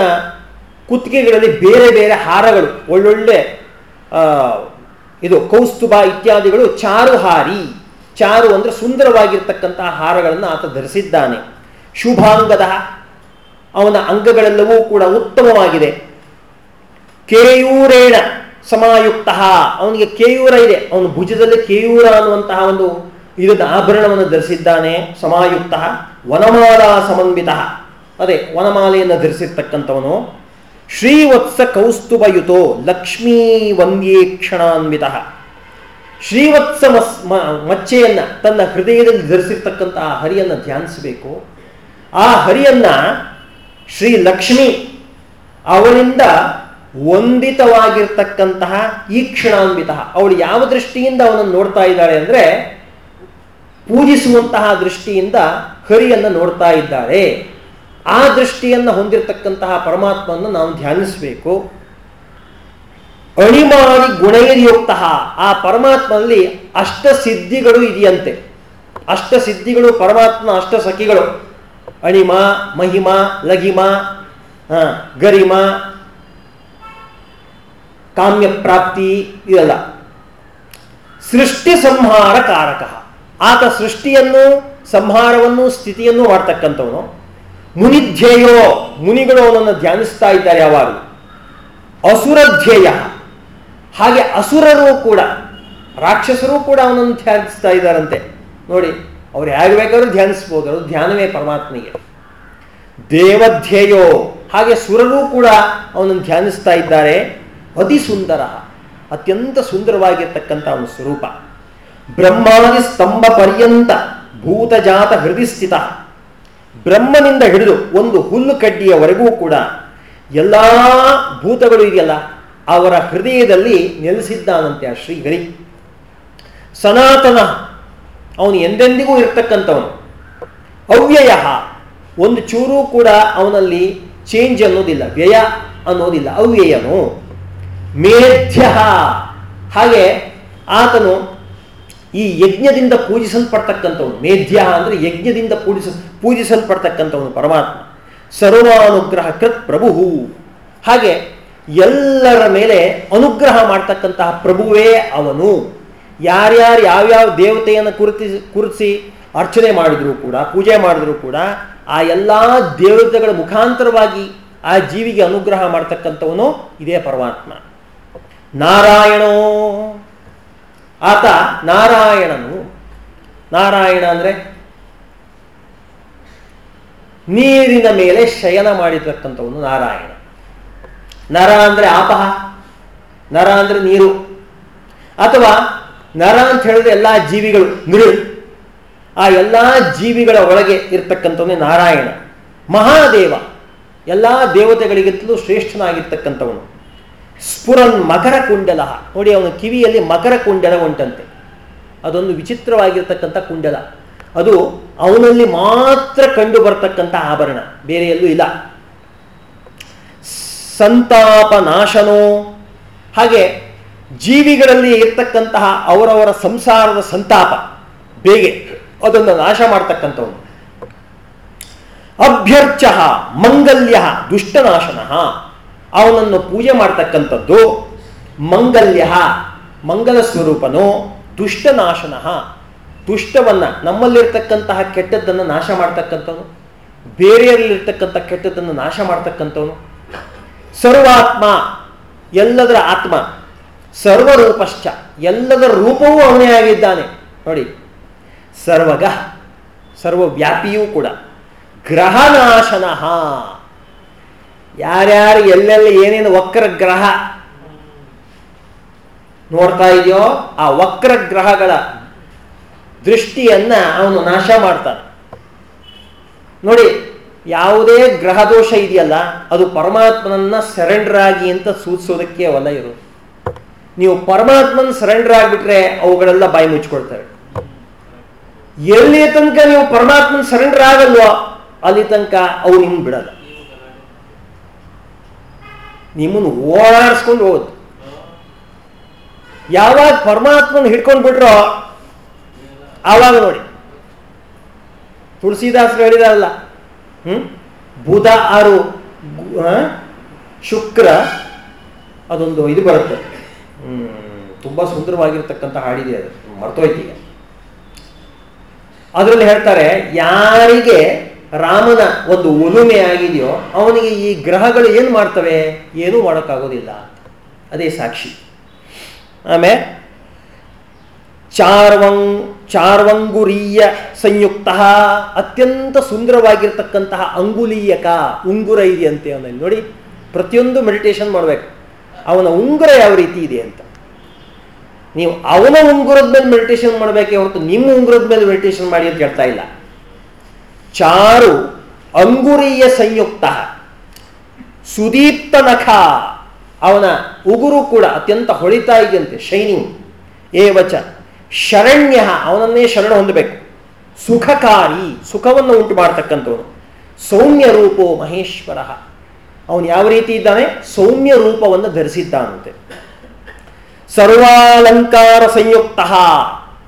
ಕುತ್ತಿಗೆಗಳಲ್ಲಿ ಬೇರೆ ಬೇರೆ ಹಾರಗಳು, ಒಳ್ಳೊಳ್ಳೆ ಇದು ಕೌಸ್ತುಭ ಇತ್ಯಾದಿಗಳು ಚಾರುಹಾರಿ ಚಾರು ಅಂದರೆ ಸುಂದರವಾಗಿರ್ತಕ್ಕಂತಹ ಹಾರಗಳನ್ನು ಆತ ಧರಿಸಿದ್ದಾನೆ. ಶುಭಾಂಗದ, ಅವನ ಅಂಗಗಳೆಲ್ಲವೂ ಕೂಡ ಉತ್ತಮವಾಗಿದೆ. ಕೇಯೂರೇಣ ಸಮಾಯುಕ್ತ. ಅವನಿಗೆ ಕೇಯೂರ ಇದೆ. ಅವನ ಭುಜದಲ್ಲಿ ಕೇಯೂರ ಅನ್ನುವಂತಹ ಒಂದು ಇದನ್ನು ಆಭರಣವನ್ನು ಧರಿಸಿದ್ದಾನೆ ಸಮಾಯುಕ್ತ ವನಮಾಲಾ ಸಮನ್ವಿತ. ಅದೇ, ವನಮಾಲೆಯನ್ನು ಧರಿಸಿರ್ತಕ್ಕಂಥವನು. ಶ್ರೀವತ್ಸ ಕೌಸ್ತುಭಯುತೋ ಲಕ್ಷ್ಮೀ ವಂದ್ಯೇಕ್ಷಣಾನ್ವಿತ ಶ್ರೀವತ್ಸ ಮಸ್ ಮಚ್ಚೆಯನ್ನು ತನ್ನ ಹೃದಯದಲ್ಲಿ ಧರಿಸಿರ್ತಕ್ಕಂತಹ ಹರಿಯನ್ನು ಧ್ಯಾನಿಸಬೇಕು. ಆ ಹರಿಯನ್ನ ಶ್ರೀ ಲಕ್ಷ್ಮಿ ಅವರಿಂದ ವಂದಿತವಾಗಿರ್ತಕ್ಕಂತಹ ಈಕ್ಷಣಾನ್ವಿತ ಅವಳು ಯಾವ ದೃಷ್ಟಿಯಿಂದ ಅವನನ್ನು ನೋಡ್ತಾ ಇದ್ದಾಳೆ ಅಂದ್ರೆ ಪೂಜಿಸುವಂತಹ ದೃಷ್ಟಿಯಿಂದ ಹರಿಯನ್ನು ನೋಡ್ತಾ ಇದ್ದಾರೆ. ಆ ದೃಷ್ಟಿಯನ್ನು ಹೊಂದಿರತಕ್ಕಂತಹ ಪರಮಾತ್ಮವನ್ನು ನಾವು ಧ್ಯಾನಿಸಬೇಕು. ಅಣಿಮಾಡಿ ಗುಣೈರ್ಯುಕ್ತ ಆ ಪರಮಾತ್ಮನಲ್ಲಿ ಅಷ್ಟ ಸಿದ್ಧಿಗಳು ಇದೆಯಂತೆ. ಅಷ್ಟ ಸಿದ್ಧಿಗಳು ಪರಮಾತ್ಮನ ಅಷ್ಟ ಸಖಿಗಳು. ಅಣಿಮ, ಮಹಿಮ ಲಗಿಮ ಗರಿಮ ಕಾಮ್ಯ ಪ್ರಾಪ್ತಿ ಇದೆಲ್ಲ ಸೃಷ್ಟಿ ಸಂಹಾರ ಕಾರಕ ಆತ ಸೃಷ್ಟಿಯನ್ನು, ಸಂಹಾರವನ್ನು, ಸ್ಥಿತಿಯನ್ನು ಮಾಡ್ತಕ್ಕಂಥವನು. ಮುನಿಧ್ಯೇಯೋ, ಮುನಿಗಳು ಅವನನ್ನು ಧ್ಯಾನಿಸ್ತಾ ಇದ್ದಾರೆ ಯಾವಾಗ? ಅಸುರಧ್ಯೇಯ. ಹಾಗೆ ಅಸುರರು ಕೂಡ, ರಾಕ್ಷಸರು ಕೂಡ ಅವನನ್ನು ಧ್ಯಾನಿಸ್ತಾ ಇದ್ದಾರಂತೆ. ನೋಡಿ, ಅವ್ರು ಹೇಗೆ ಬೇಕಾದ್ರೂ ಧ್ಯಾನಿಸ್ಬೋದು, ಅದು ಧ್ಯಾನವೇ ಪರಮಾತ್ಮನಿಗೆ ದೇವಧ್ಯೇಯೋ. ಹಾಗೆ ಸುರರು ಕೂಡ ಅವನನ್ನು ಧ್ಯಾನಿಸ್ತಾ ಇದ್ದಾರೆ. ಅತಿ ಸುಂದರ, ಅತ್ಯಂತ ಸುಂದರವಾಗಿರ್ತಕ್ಕಂಥ ಅವನ ಸ್ವರೂಪ. ಬ್ರಹ್ಮಾದಿ ಸ್ತಂಭ ಪರ್ಯಂತ ಭೂತಜಾತ ಹೃದಯ ಸ್ಥಿತ. ಬ್ರಹ್ಮನಿಂದ ಹಿಡಿದು ಒಂದು ಹುಲ್ಲು ಕಡ್ಡಿಯವರೆಗೂ ಕೂಡ ಎಲ್ಲ ಭೂತಗಳು ಇದೆಯಲ್ಲ, ಅವರ ಹೃದಯದಲ್ಲಿ ನೆಲೆಸಿದ್ದಾನಂತೆ ಆ ಶ್ರೀಹರಿ. ಸನಾತನ, ಅವನು ಎಂದೆಂದಿಗೂ ಇರ್ತಕ್ಕಂಥವನು. ಅವ್ಯಯ, ಒಂದು ಚೂರು ಕೂಡ ಅವನಲ್ಲಿ ಚೇಂಜ್ ಅನ್ನೋದಿಲ್ಲ, ವ್ಯಯ ಅನ್ನೋದಿಲ್ಲ, ಅವ್ಯಯನು. ಮೇಧ್ಯ, ಹಾಗೆ ಆತನು ಈ ಯಜ್ಞದಿಂದ ಪೂಜಿಸಲ್ಪಡ್ತಕ್ಕಂಥವನು, ಮೇಧ್ಯ ಅಂದರೆ ಯಜ್ಞದಿಂದ ಪೂಜಿಸ, ಪೂಜಿಸಲ್ಪಡ್ತಕ್ಕಂಥವನು ಪರಮಾತ್ಮ, ಸರ್ವಾನುಗ್ರಹ ಕೃತ್ ಪ್ರಭು ಹಾಗೆ ಎಲ್ಲರ ಮೇಲೆ ಅನುಗ್ರಹ ಮಾಡ್ತಕ್ಕಂತಹ ಪ್ರಭುವೇ ಅವನು. ಯಾರ್ಯಾರು ಯಾವ್ಯಾವ ದೇವತೆಯನ್ನು ಕುರಿತಿ, ಕುರಿಸಿ ಅರ್ಚನೆ ಮಾಡಿದ್ರು ಕೂಡ, ಪೂಜೆ ಮಾಡಿದ್ರು ಕೂಡ, ಆ ಎಲ್ಲ ದೇವತೆಗಳ ಮುಖಾಂತರವಾಗಿ ಆ ಜೀವಿಗೆ ಅನುಗ್ರಹ ಮಾಡ್ತಕ್ಕಂಥವನು ಇದೇ ಪರಮಾತ್ಮ. ನಾರಾಯಣೋ. ಆತ ನಾರಾಯಣನು. ನಾರಾಯಣ ಅಂದರೆ ನೀರಿನ ಮೇಲೆ ಶಯನ ಮಾಡಿರ್ತಕ್ಕಂಥವನು ನಾರಾಯಣ. ನರ ಅಂದರೆ ಆಪಹ, ನರ ಅಂದರೆ ನೀರು, ಅಥವಾ ನರ ಅಂತ ಹೇಳಿದ್ರೆ ಎಲ್ಲ ಜೀವಿಗಳು, ನೃ, ಆ ಎಲ್ಲ ಜೀವಿಗಳ ಒಳಗೆ ಇರ್ತಕ್ಕಂಥವನೇ ನಾರಾಯಣ. ಮಹಾದೇವ, ಎಲ್ಲ ದೇವತೆಗಳಿಗಿಂತಲೂ ಶ್ರೇಷ್ಠನಾಗಿರ್ತಕ್ಕಂಥವನು. ಸ್ಫುರನ್ ಮಕರ ಕುಂಡಲ. ನೋಡಿ, ಅವನ ಕಿವಿಯಲ್ಲಿ ಮಕರ ಕುಂಡಲ ಉಂಟಂತೆ. ಅದೊಂದು ವಿಚಿತ್ರವಾಗಿರ್ತಕ್ಕಂಥ ಕುಂಡಲ. ಅದು ಅವನಲ್ಲಿ ಮಾತ್ರ ಕಂಡು ಆಭರಣ. ಬೇರೆಯಲ್ಲೂ ಇಲ್ಲ. ಸಂತಾಪ ನಾಶನೋ. ಹಾಗೆ ಜೀವಿಗಳಲ್ಲಿ ಇರ್ತಕ್ಕಂತಹ ಅವರವರ ಸಂಸಾರದ ಸಂತಾಪ. ಬೇಗೆ ಅದನ್ನು ನಾಶ ಮಾಡ್ತಕ್ಕಂಥವನು. ಅಭ್ಯರ್ಚ, ಮಂಗಲ್ಯ, ದುಷ್ಟನಾಶನ. ಅವನನ್ನು ಪೂಜೆ ಮಾಡ್ತಕ್ಕಂಥದ್ದು ಮಂಗಲ್ಯ, ಮಂಗಲ ಸ್ವರೂಪನು ದುಷ್ಟನಾಶನ. ದುಷ್ಟವನ್ನು ನಮ್ಮಲ್ಲಿರ್ತಕ್ಕಂತಹ ಕೆಟ್ಟದ್ದನ್ನು ನಾಶ ಮಾಡ್ತಕ್ಕಂಥವನು ಬೇರೆಯಲ್ಲಿರ್ತಕ್ಕಂಥ ಕೆಟ್ಟದ್ದನ್ನು ನಾಶ ಮಾಡ್ತಕ್ಕಂಥವನು. ಸರ್ವಾತ್ಮ ಎಲ್ಲದರ ಆತ್ಮ, ಸರ್ವರೂಪಶ್ಚ, ಎಲ್ಲದರ ರೂಪವೂ ಅವನೇ ಆಗಿದ್ದಾನೆ. ನೋಡಿ, ಸರ್ವಗ, ಸರ್ವವ್ಯಾಪಿಯೂ ಕೂಡ, ಗ್ರಹನಾಶನಃ. ಯಾರ್ಯಾರು ಎಲ್ಲೆಲ್ಲಿ ಏನೇನು ವಕ್ರ ಗ್ರಹ ನೋಡ್ತಾ ಇದೆಯೋ ಆ ವಕ್ರ ಗ್ರಹಗಳ ದೃಷ್ಟಿಯನ್ನ ಅವನು ನಾಶ ಮಾಡ್ತಾನೆ. ನೋಡಿ, ಯಾವುದೇ ಗ್ರಹ ದೋಷ ಇದೆಯಲ್ಲ, ಅದು ಪರಮಾತ್ಮನನ್ನ ಸರೆಂಡರ್ ಆಗಿ ಅಂತ ಸೂಚಿಸೋದಕ್ಕೆ ಒಲ ಇರು. ನೀವು ಪರಮಾತ್ಮನ ಸರೆಂಡರ್ ಆಗಿಬಿಟ್ರೆ ಅವುಗಳೆಲ್ಲ ಬಾಯಿ ಮುಚ್ಚಿಕೊಳ್ತಾರೆ ಎಲ್ಲಿ ತನಕ ನೀವು ಪರಮಾತ್ಮನ ಸರೆಂಡರ್ ಆಗಲ್ವೋ, ಅಲ್ಲಿ ತನಕ ಅವು ನಿಮ್ಗೆ ಬಿಡಲ್ಲ. ನಿಮ್ಮನ್ನು ಓಡಾಡಿಸ್ಕೊಂಡು ಹೋಗುತ್ತೆ ಯಾವಾಗ ಪರಮಾತ್ಮನ ಹಿಡ್ಕೊಂಡು ಬಿಟ್ರೋ ಆವಾಗ ನೋಡಿ. ತುಳಸಿದಾಸರು ಹೇಳಿದಾರಲ್ಲ, ಹ್ಮ್? ಬುಧ ಆರು ಶುಕ್ರ ಅದೊಂದು ಇದು ಬರುತ್ತೆ. ಹ್ಮ್, ತುಂಬಾ ಸುಂದರವಾಗಿರ್ತಕ್ಕಂಥ ಹಾಡಿದೆ ಅದು. ಮರ್ತೋಯ್ತೀಗ ಅದರಲ್ಲಿ ಹೇಳ್ತಾರೆ, ಯಾರಿಗೆ ರಾಮನ ಒಂದು ಒಲುಮೆ ಆಗಿದೆಯೋ, ಅವನಿಗೆ ಈ ಗ್ರಹಗಳು ಏನು ಮಾಡ್ತವೆ? ಏನೂ ಮಾಡೋಕ್ಕಾಗೋದಿಲ್ಲ. ಅದೇ ಸಾಕ್ಷಿ. ಆಮೇಲೆ ಚಾರ್ವಂಗ್ ಚಾರ್ವಂಗುರೀಯ ಸಂಯುಕ್ತ, ಅತ್ಯಂತ ಸುಂದರವಾಗಿರ್ತಕ್ಕಂತಹ ಅಂಗುಲೀಯಕ ಉಂಗುರ ಇದೆಯಂತೆ ಅವನಲ್ಲಿ. ನೋಡಿ, ಪ್ರತಿಯೊಂದು ಮೆಡಿಟೇಷನ್ ಮಾಡಬೇಕು. ಅವನ ಉಂಗುರ ಯಾವ ರೀತಿ ಇದೆ ಅಂತ. ನೀವು ಅವನ ಉಂಗುರದ ಮೇಲೆ ಮೆಡಿಟೇಷನ್ ಮಾಡಬೇಕೇ ಹೊರತು ನಿಮ್ಮ ಉಂಗುರದ ಮೇಲೆ ಮೆಡಿಟೇಷನ್ ಮಾಡಿ ಅಂತ ಹೇಳ್ತಾ ಇಲ್ಲ. ಚಾರು ಅಂಗುರಿಯ ಸಂಯುಕ್ತ. ಸುದೀಪ್ತ ನಖ. ಅವನ ಉಗುರು ಕೂಡ ಅತ್ಯಂತ ಹೊಳಿತಾ ಇದೆಯಂತೆ ಶೈನಿಂಗ್. ಏವಚ ಶರಣ್ಯ, ಅವನನ್ನೇ ಶರಣ ಹೊಂದಬೇಕು. ಸುಖಕಾರಿ, ಸುಖವನ್ನು ಉಂಟು ಮಾಡತಕ್ಕಂಥವನು. ಸೌಮ್ಯ ರೂಪೋ ಮಹೇಶ್ವರ. ಅವನು ಯಾವ ರೀತಿ ಇದ್ದಾನೆ? ಸೌಮ್ಯ ರೂಪವನ್ನು ಧರಿಸಿದ್ದಾನಂತೆ. ಸರ್ವಾಲಂಕಾರ ಸಂಯುಕ್ತ.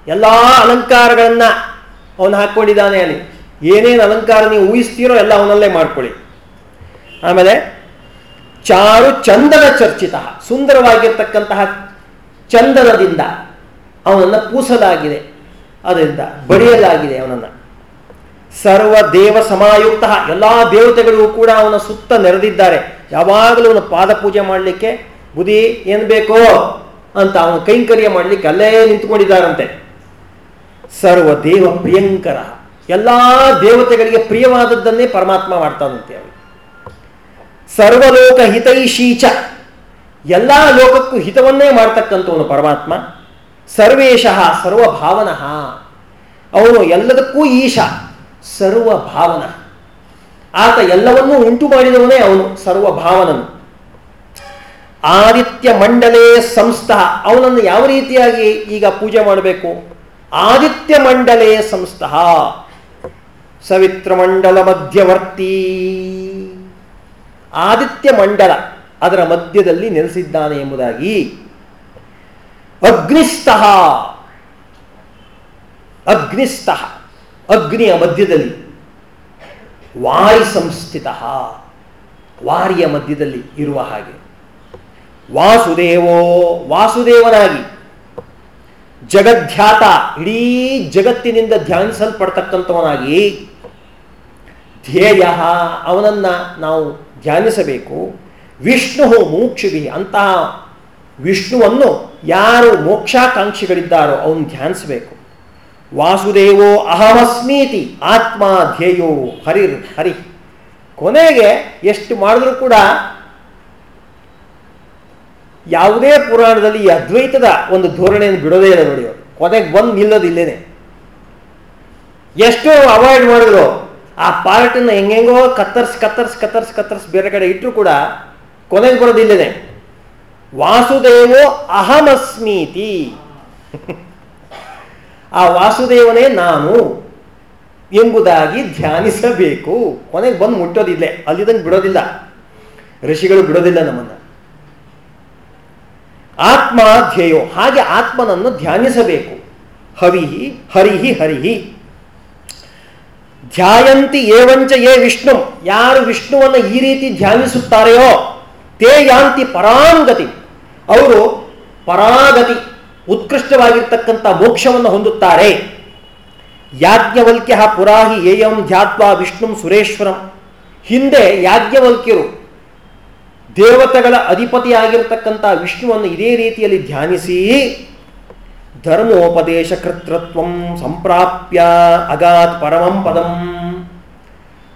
ಎಲ್ಲ ಅಲಂಕಾರಗಳನ್ನ ಅವನು ಹಾಕ್ಕೊಂಡಿದ್ದಾನೆ ಅಲ್ಲಿ. ಏನೇನು ಅಲಂಕಾರ ನೀವು ಊಹಿಸ್ತೀರೋ ಎಲ್ಲ ಅವನಲ್ಲೇ ಮಾಡ್ಕೊಳ್ಳಿ. ಆಮೇಲೆ, ಚಾರು ಚಂದನ ಚರ್ಚಿತ, ಸುಂದರವಾಗಿರ್ತಕ್ಕಂತಹ ಚಂದನದಿಂದ ಅವನನ್ನು ಪೂಸಲಾಗಿದೆ. ಅದರಿಂದ ಬಡಿಯಲಾಗಿದೆ ಅವನನ್ನು. ಸರ್ವ ದೇವ ಸಮಾಯುಕ್ತ ಎಲ್ಲ ದೇವತೆಗಳಿಗೂ ಕೂಡ ಅವನ ಸುತ್ತ ನೆರೆದಿದ್ದಾರೆ. ಯಾವಾಗಲೂ ಅವನು ಪಾದಪೂಜೆ ಮಾಡಲಿಕ್ಕೆ ಬುದಿ ಏನು ಬೇಕೋ ಅಂತ ಅವನು ಕೈಂಕರ್ಯ ಮಾಡಲಿಕ್ಕೆ ಅಲ್ಲೇ ನಿಂತುಕೊಂಡಿದ್ದಾರಂತೆ. ಸರ್ವ ದೇವ ಪ್ರಿಯಂಕರ. ಎಲ್ಲ ದೇವತೆಗಳಿಗೆ ಪ್ರಿಯವಾದದ್ದನ್ನೇ ಪರಮಾತ್ಮ ಮಾಡ್ತಾನಂತೆ ಅವನು. ಸರ್ವಲೋಕ ಹಿತೈಷೀಚ. ಎಲ್ಲ ಲೋಕಕ್ಕೂ ಹಿತವನ್ನೇ ಮಾಡ್ತಕ್ಕಂಥವನು ಪರಮಾತ್ಮ. ಸರ್ವೇಶಃ, ಸರ್ವಭಾವನಃ. ಅವನು ಎಲ್ಲದಕ್ಕೂ ಈಶ, ಸರ್ವಭಾವನ. ಆತ ಎಲ್ಲವನ್ನೂ ಉಂಟು ಮಾಡಿದವನೇ ಅವನು, ಸರ್ವಭಾವನನು. ಆದಿತ್ಯ ಮಂಡಲೇ ಸಂಸ್ಥ. ಅವನನ್ನು ಯಾವ ರೀತಿಯಾಗಿ ಈಗ ಪೂಜೆ ಮಾಡಬೇಕು? ಆದಿತ್ಯ ಮಂಡಲೇ ಸಂಸ್ಥ. ಸವಿತ್ರ ಮಂಡಲ ಮಧ್ಯವರ್ತಿ ಆದಿತ್ಯ ಮಂಡಲ ಅದರ ಮಧ್ಯದಲ್ಲಿ ನೆಲೆಸಿದ್ದಾನೆ ಎಂಬುದಾಗಿ. ಅಗ್ನಿಸ್ತಃ ಅಗ್ನಿಸ್ತಃ ಅಗ್ನಿಯ ಮಧ್ಯದಲ್ಲಿ. ವಾರಿ ಸಂಸ್ಥಿತ ವಾರಿಯ ಮಧ್ಯದಲ್ಲಿ ಇರುವ ಹಾಗೆ. ವಾಸುದೇವೋ, ವಾಸುದೇವನಾಗಿ. ಜಗದ್ಯಾತ ಇಡೀ ಜಗತ್ತಿನಿಂದ ಧ್ಯಾನಿಸಲ್ಪಡ್ತಕ್ಕಂಥವನಾಗಿ. ಧ್ಯೇಯ, ಅವನನ್ನ ನಾವು ಧ್ಯಾನಿಸಬೇಕು. ವಿಷ್ಣು ಮೋಕ್ಷಿಭಿ ಅಂತಹ ವಿಷ್ಣುವನ್ನು ಯಾರು ಮೋಕ್ಷಾಕಾಂಕ್ಷಿಗಳಿದ್ದಾರೋ ಅವನು ಧ್ಯಾನಿಸಬೇಕು. ವಾಸುದೇವೋ ಅಹಮಸ್ಮೀತಿ, ಆತ್ಮ ಧ್ಯೇಯೋ ಹರಿರ್ ಹರಿ. ಕೊನೆಗೆ ಎಷ್ಟು ಮಾಡಿದ್ರೂ ಕೂಡ ಯಾವುದೇ ಪುರಾಣದಲ್ಲಿ ಈ ಅದ್ವೈತದ ಒಂದು ಧೋರಣೆಯನ್ನು ಬಿಡೋದೇ ಇಲ್ಲ ನೋಡಿ ಕೊನೆಗೆ ಬಂದು ನಿಲ್ಲೋದಿಲ್ಲೇನೆ ಎಷ್ಟು ಅವಾಯ್ಡ್ ಮಾಡಿದ್ರು ಆ ಪಾರ್ಟನ್ನು ಹೆಂಗೆಂಗೋ ಕತ್ತರ್ಸ್ ಕತ್ತರ್ಸ್ ಕತ್ತರ್ಸ್ ಕತ್ತರ್ಸ್ ಬೇರೆ ಕಡೆ ಇಟ್ಟರು ಕೂಡ ಕೊನೆಗೆ ಬರೋದಿಲ್ಲದೆ ವಾಸುದೇವೋ ಅಹಮಸ್ಮೀತಿ. ಆ ವಾಸುದೇವನೇ ನಾನು ಎಂಬುದಾಗಿ ಧ್ಯಾನಿಸಬೇಕು. ಕೊನೆಗೆ ಬಂದು ಮುಟ್ಟೋದಿಲ್ಲೇ ಅಲ್ಲಿದಂಗೆ ಬಿಡೋದಿಲ್ಲ. ಋಷಿಗಳು ಬಿಡೋದಿಲ್ಲ ನಮ್ಮನ್ನ. ಆತ್ಮ ಧ್ಯೇಯೋ ಹಾಗೆ ಆತ್ಮನನ್ನು ಧ್ಯಾನಿಸಬೇಕು. ಹವಿಹಿ, ಹರಿಹಿ ಹರಿಹಿ. ಧ್ಯಾಯಂತಿ ಏವಂಚ ಏ ವಿಷ್ಣು. ಯಾರು ವಿಷ್ಣುವನ್ನು ಈ ರೀತಿ ಧ್ಯಾನಿಸುತ್ತಾರೆಯೋ, ತೇ ಯಾಂತಿ ಪರಾಂಗತಿ. ಅವರು ಪರಾಗತಿ, ಉತ್ಕೃಷ್ಟವಾಗಿರ್ತಕ್ಕಂಥ ಮೋಕ್ಷವನ್ನು ಹೊಂದುತ್ತಾರೆ. ಯಾಜ್ಞವಲ್ಕ್ಯ ಪುರಾಹಿ ಏಯಂ ಧ್ಯಾತ್ವಾ ವಿಷ್ಣು ಸುರೇಶ್ವರಂ. ಹಿಂದೆ ಯಾಜ್ಞವಲ್ಕ್ಯರು ದೇವತೆಗಳ ಅಧಿಪತಿಯಾಗಿರ್ತಕ್ಕಂಥ ವಿಷ್ಣುವನ್ನು ಇದೇ ರೀತಿಯಲ್ಲಿ ಧ್ಯಾನಿಸಿ ಧರ್ಮೋಪದೇಶ ಕರ್ತೃತ್ವ ಸಂಪ್ರಾಪ್ಯ ಅಗಾತ್ ಪರಮಂ ಪದಂ.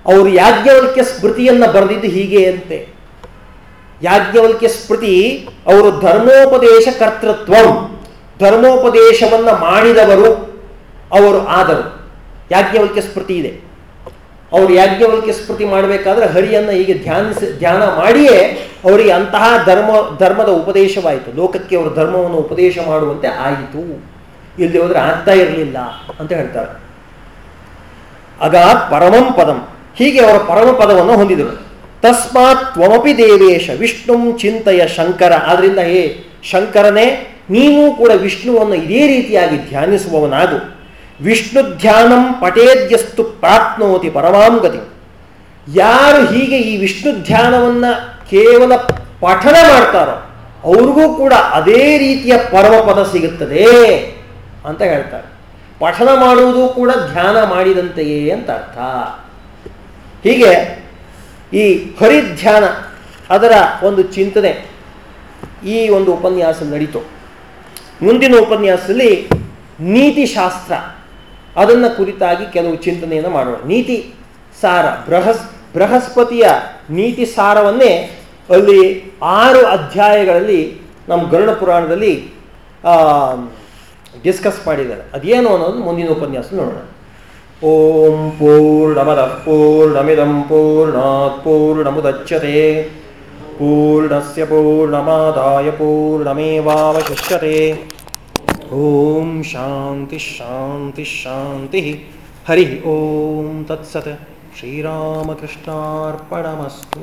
ಅವರು ಯಾಜ್ಞವಲ್ಕ್ಯ ಸ್ಮೃತಿಯನ್ನು ಬರೆದಿದ್ದು ಹೀಗೆ ಅಂತೆ. ಯಾಜ್ಞವಲ್ಕ್ಯ ಸ್ಮೃತಿ ಅವರು ಧರ್ಮೋಪದೇಶ ಕರ್ತೃತ್ವ ಧರ್ಮೋಪದೇಶವನ್ನು ಮಾಡಿದವರು ಅವರು ಆದರು. ಯಾಜ್ಞವಲ್ಕ್ಯ ಸ್ಮೃತಿ ಇದೆ. ಅವರು ಯಾಜ್ಞವಲ್ಕ್ಯ ಸ್ಮೃತಿ ಮಾಡಬೇಕಾದ್ರೆ ಹರಿಯನ್ನು ಹೀಗೆ ಧ್ಯಾನಿಸಿ, ಧ್ಯಾನ ಮಾಡಿಯೇ ಅವರಿಗೆ ಅಂತಹ ಧರ್ಮ, ಧರ್ಮದ ಉಪದೇಶವಾಯಿತು. ಲೋಕಕ್ಕೆ ಅವರು ಧರ್ಮವನ್ನು ಉಪದೇಶ ಮಾಡುವಂತೆ ಆಯಿತು. ಇಲ್ಲಿ ಹೋದರೆ ಆಗ್ತಾ ಇರಲಿಲ್ಲ ಅಂತ ಹೇಳ್ತಾರೆ. ಆಗ ಪರಮಂ ಪದಂ. ಹೀಗೆ ಅವರ ಪರಮ ಪದವನ್ನು ಹೊಂದಿದರು. ತಸ್ಮಾತ್ ತ್ವಮಪಿ ದೇವೇಶ ವಿಷ್ಣುಂ ಚಿಂತೆಯ ಶಂಕರ. ಆದ್ರಿಂದ ಹೇ ಶಂಕರನೇ, ನೀನು ಕೂಡ ವಿಷ್ಣುವನ್ನು ಇದೇ ರೀತಿಯಾಗಿ ಧ್ಯಾನಿಸುವವನಾಗು. ವಿಷ್ಣು ಧ್ಯಾನಂ ಪಟೇದ್ಯಸ್ತು ಪ್ರಾಪ್ನೋತಿ ಪರಮಾಂಗತಿ. ಯಾರು ಹೀಗೆ ಈ ವಿಷ್ಣು ಧ್ಯಾನವನ್ನು ಕೇವಲ ಪಠನ ಮಾಡ್ತಾರೋ, ಅವ್ರಿಗೂ ಕೂಡ ಅದೇ ರೀತಿಯ ಪರಮಪದ ಸಿಗುತ್ತದೆ ಅಂತ ಹೇಳ್ತಾರೆ. ಪಠನ ಮಾಡುವುದು ಕೂಡ ಧ್ಯಾನ ಮಾಡಿದಂತೆಯೇ ಅಂತ ಅರ್ಥ. ಹೀಗೆ ಈ ಹರಿಧ್ಯಾನ ಅದರ ಒಂದು ಚಿಂತನೆ ಈ ಒಂದು ಉಪನ್ಯಾಸ ನಡೀತು. ಮುಂದಿನ ಉಪನ್ಯಾಸದಲ್ಲಿ ನೀತಿಶಾಸ್ತ್ರ ಅದನ್ನು ಕುರಿತಾಗಿ ಕೆಲವು ಚಿಂತನೆಯನ್ನು ಮಾಡೋಣ. ನೀತಿ ಸಾರ, ಬೃಹಸ್, ಬೃಹಸ್ಪತಿಯ ನೀತಿ ಸಾರವನ್ನೇ ಅಲ್ಲಿ ಆರು ಅಧ್ಯಾಯಗಳಲ್ಲಿ ನಮ್ಮ ಗರುಡ ಪುರಾಣದಲ್ಲಿ ಡಿಸ್ಕಸ್ ಮಾಡಿದ್ದಾರೆ. ಅದೇನು ಅನ್ನೋದು ಮುಂದಿನ ಉಪನ್ಯಾಸ ನೋಡೋಣ. ಓಂ ಪೂರ್ಣಮದ ಪೂರ್ಣಮಿದಂ ಪೂರ್ಣಾತ್ ಪೂರ್ಣಮುದಚ್ಯತೆ. ಪೂರ್ಣಸ್ಯ ಪೂರ್ಣಮಾದಾಯ ಪೂರ್ಣಮೇವಾವಶಿಷ್ಯತೆ ಓಂ ಶಾಂತಿ ಶಾಂತಿ ಶಾಂತಿ. ಹರಿ ಓಂ ತತ್ಸತ್. ಶ್ರೀರಾಮಕೃಷ್ಣಾರ್ಪಣಮಸ್ತು.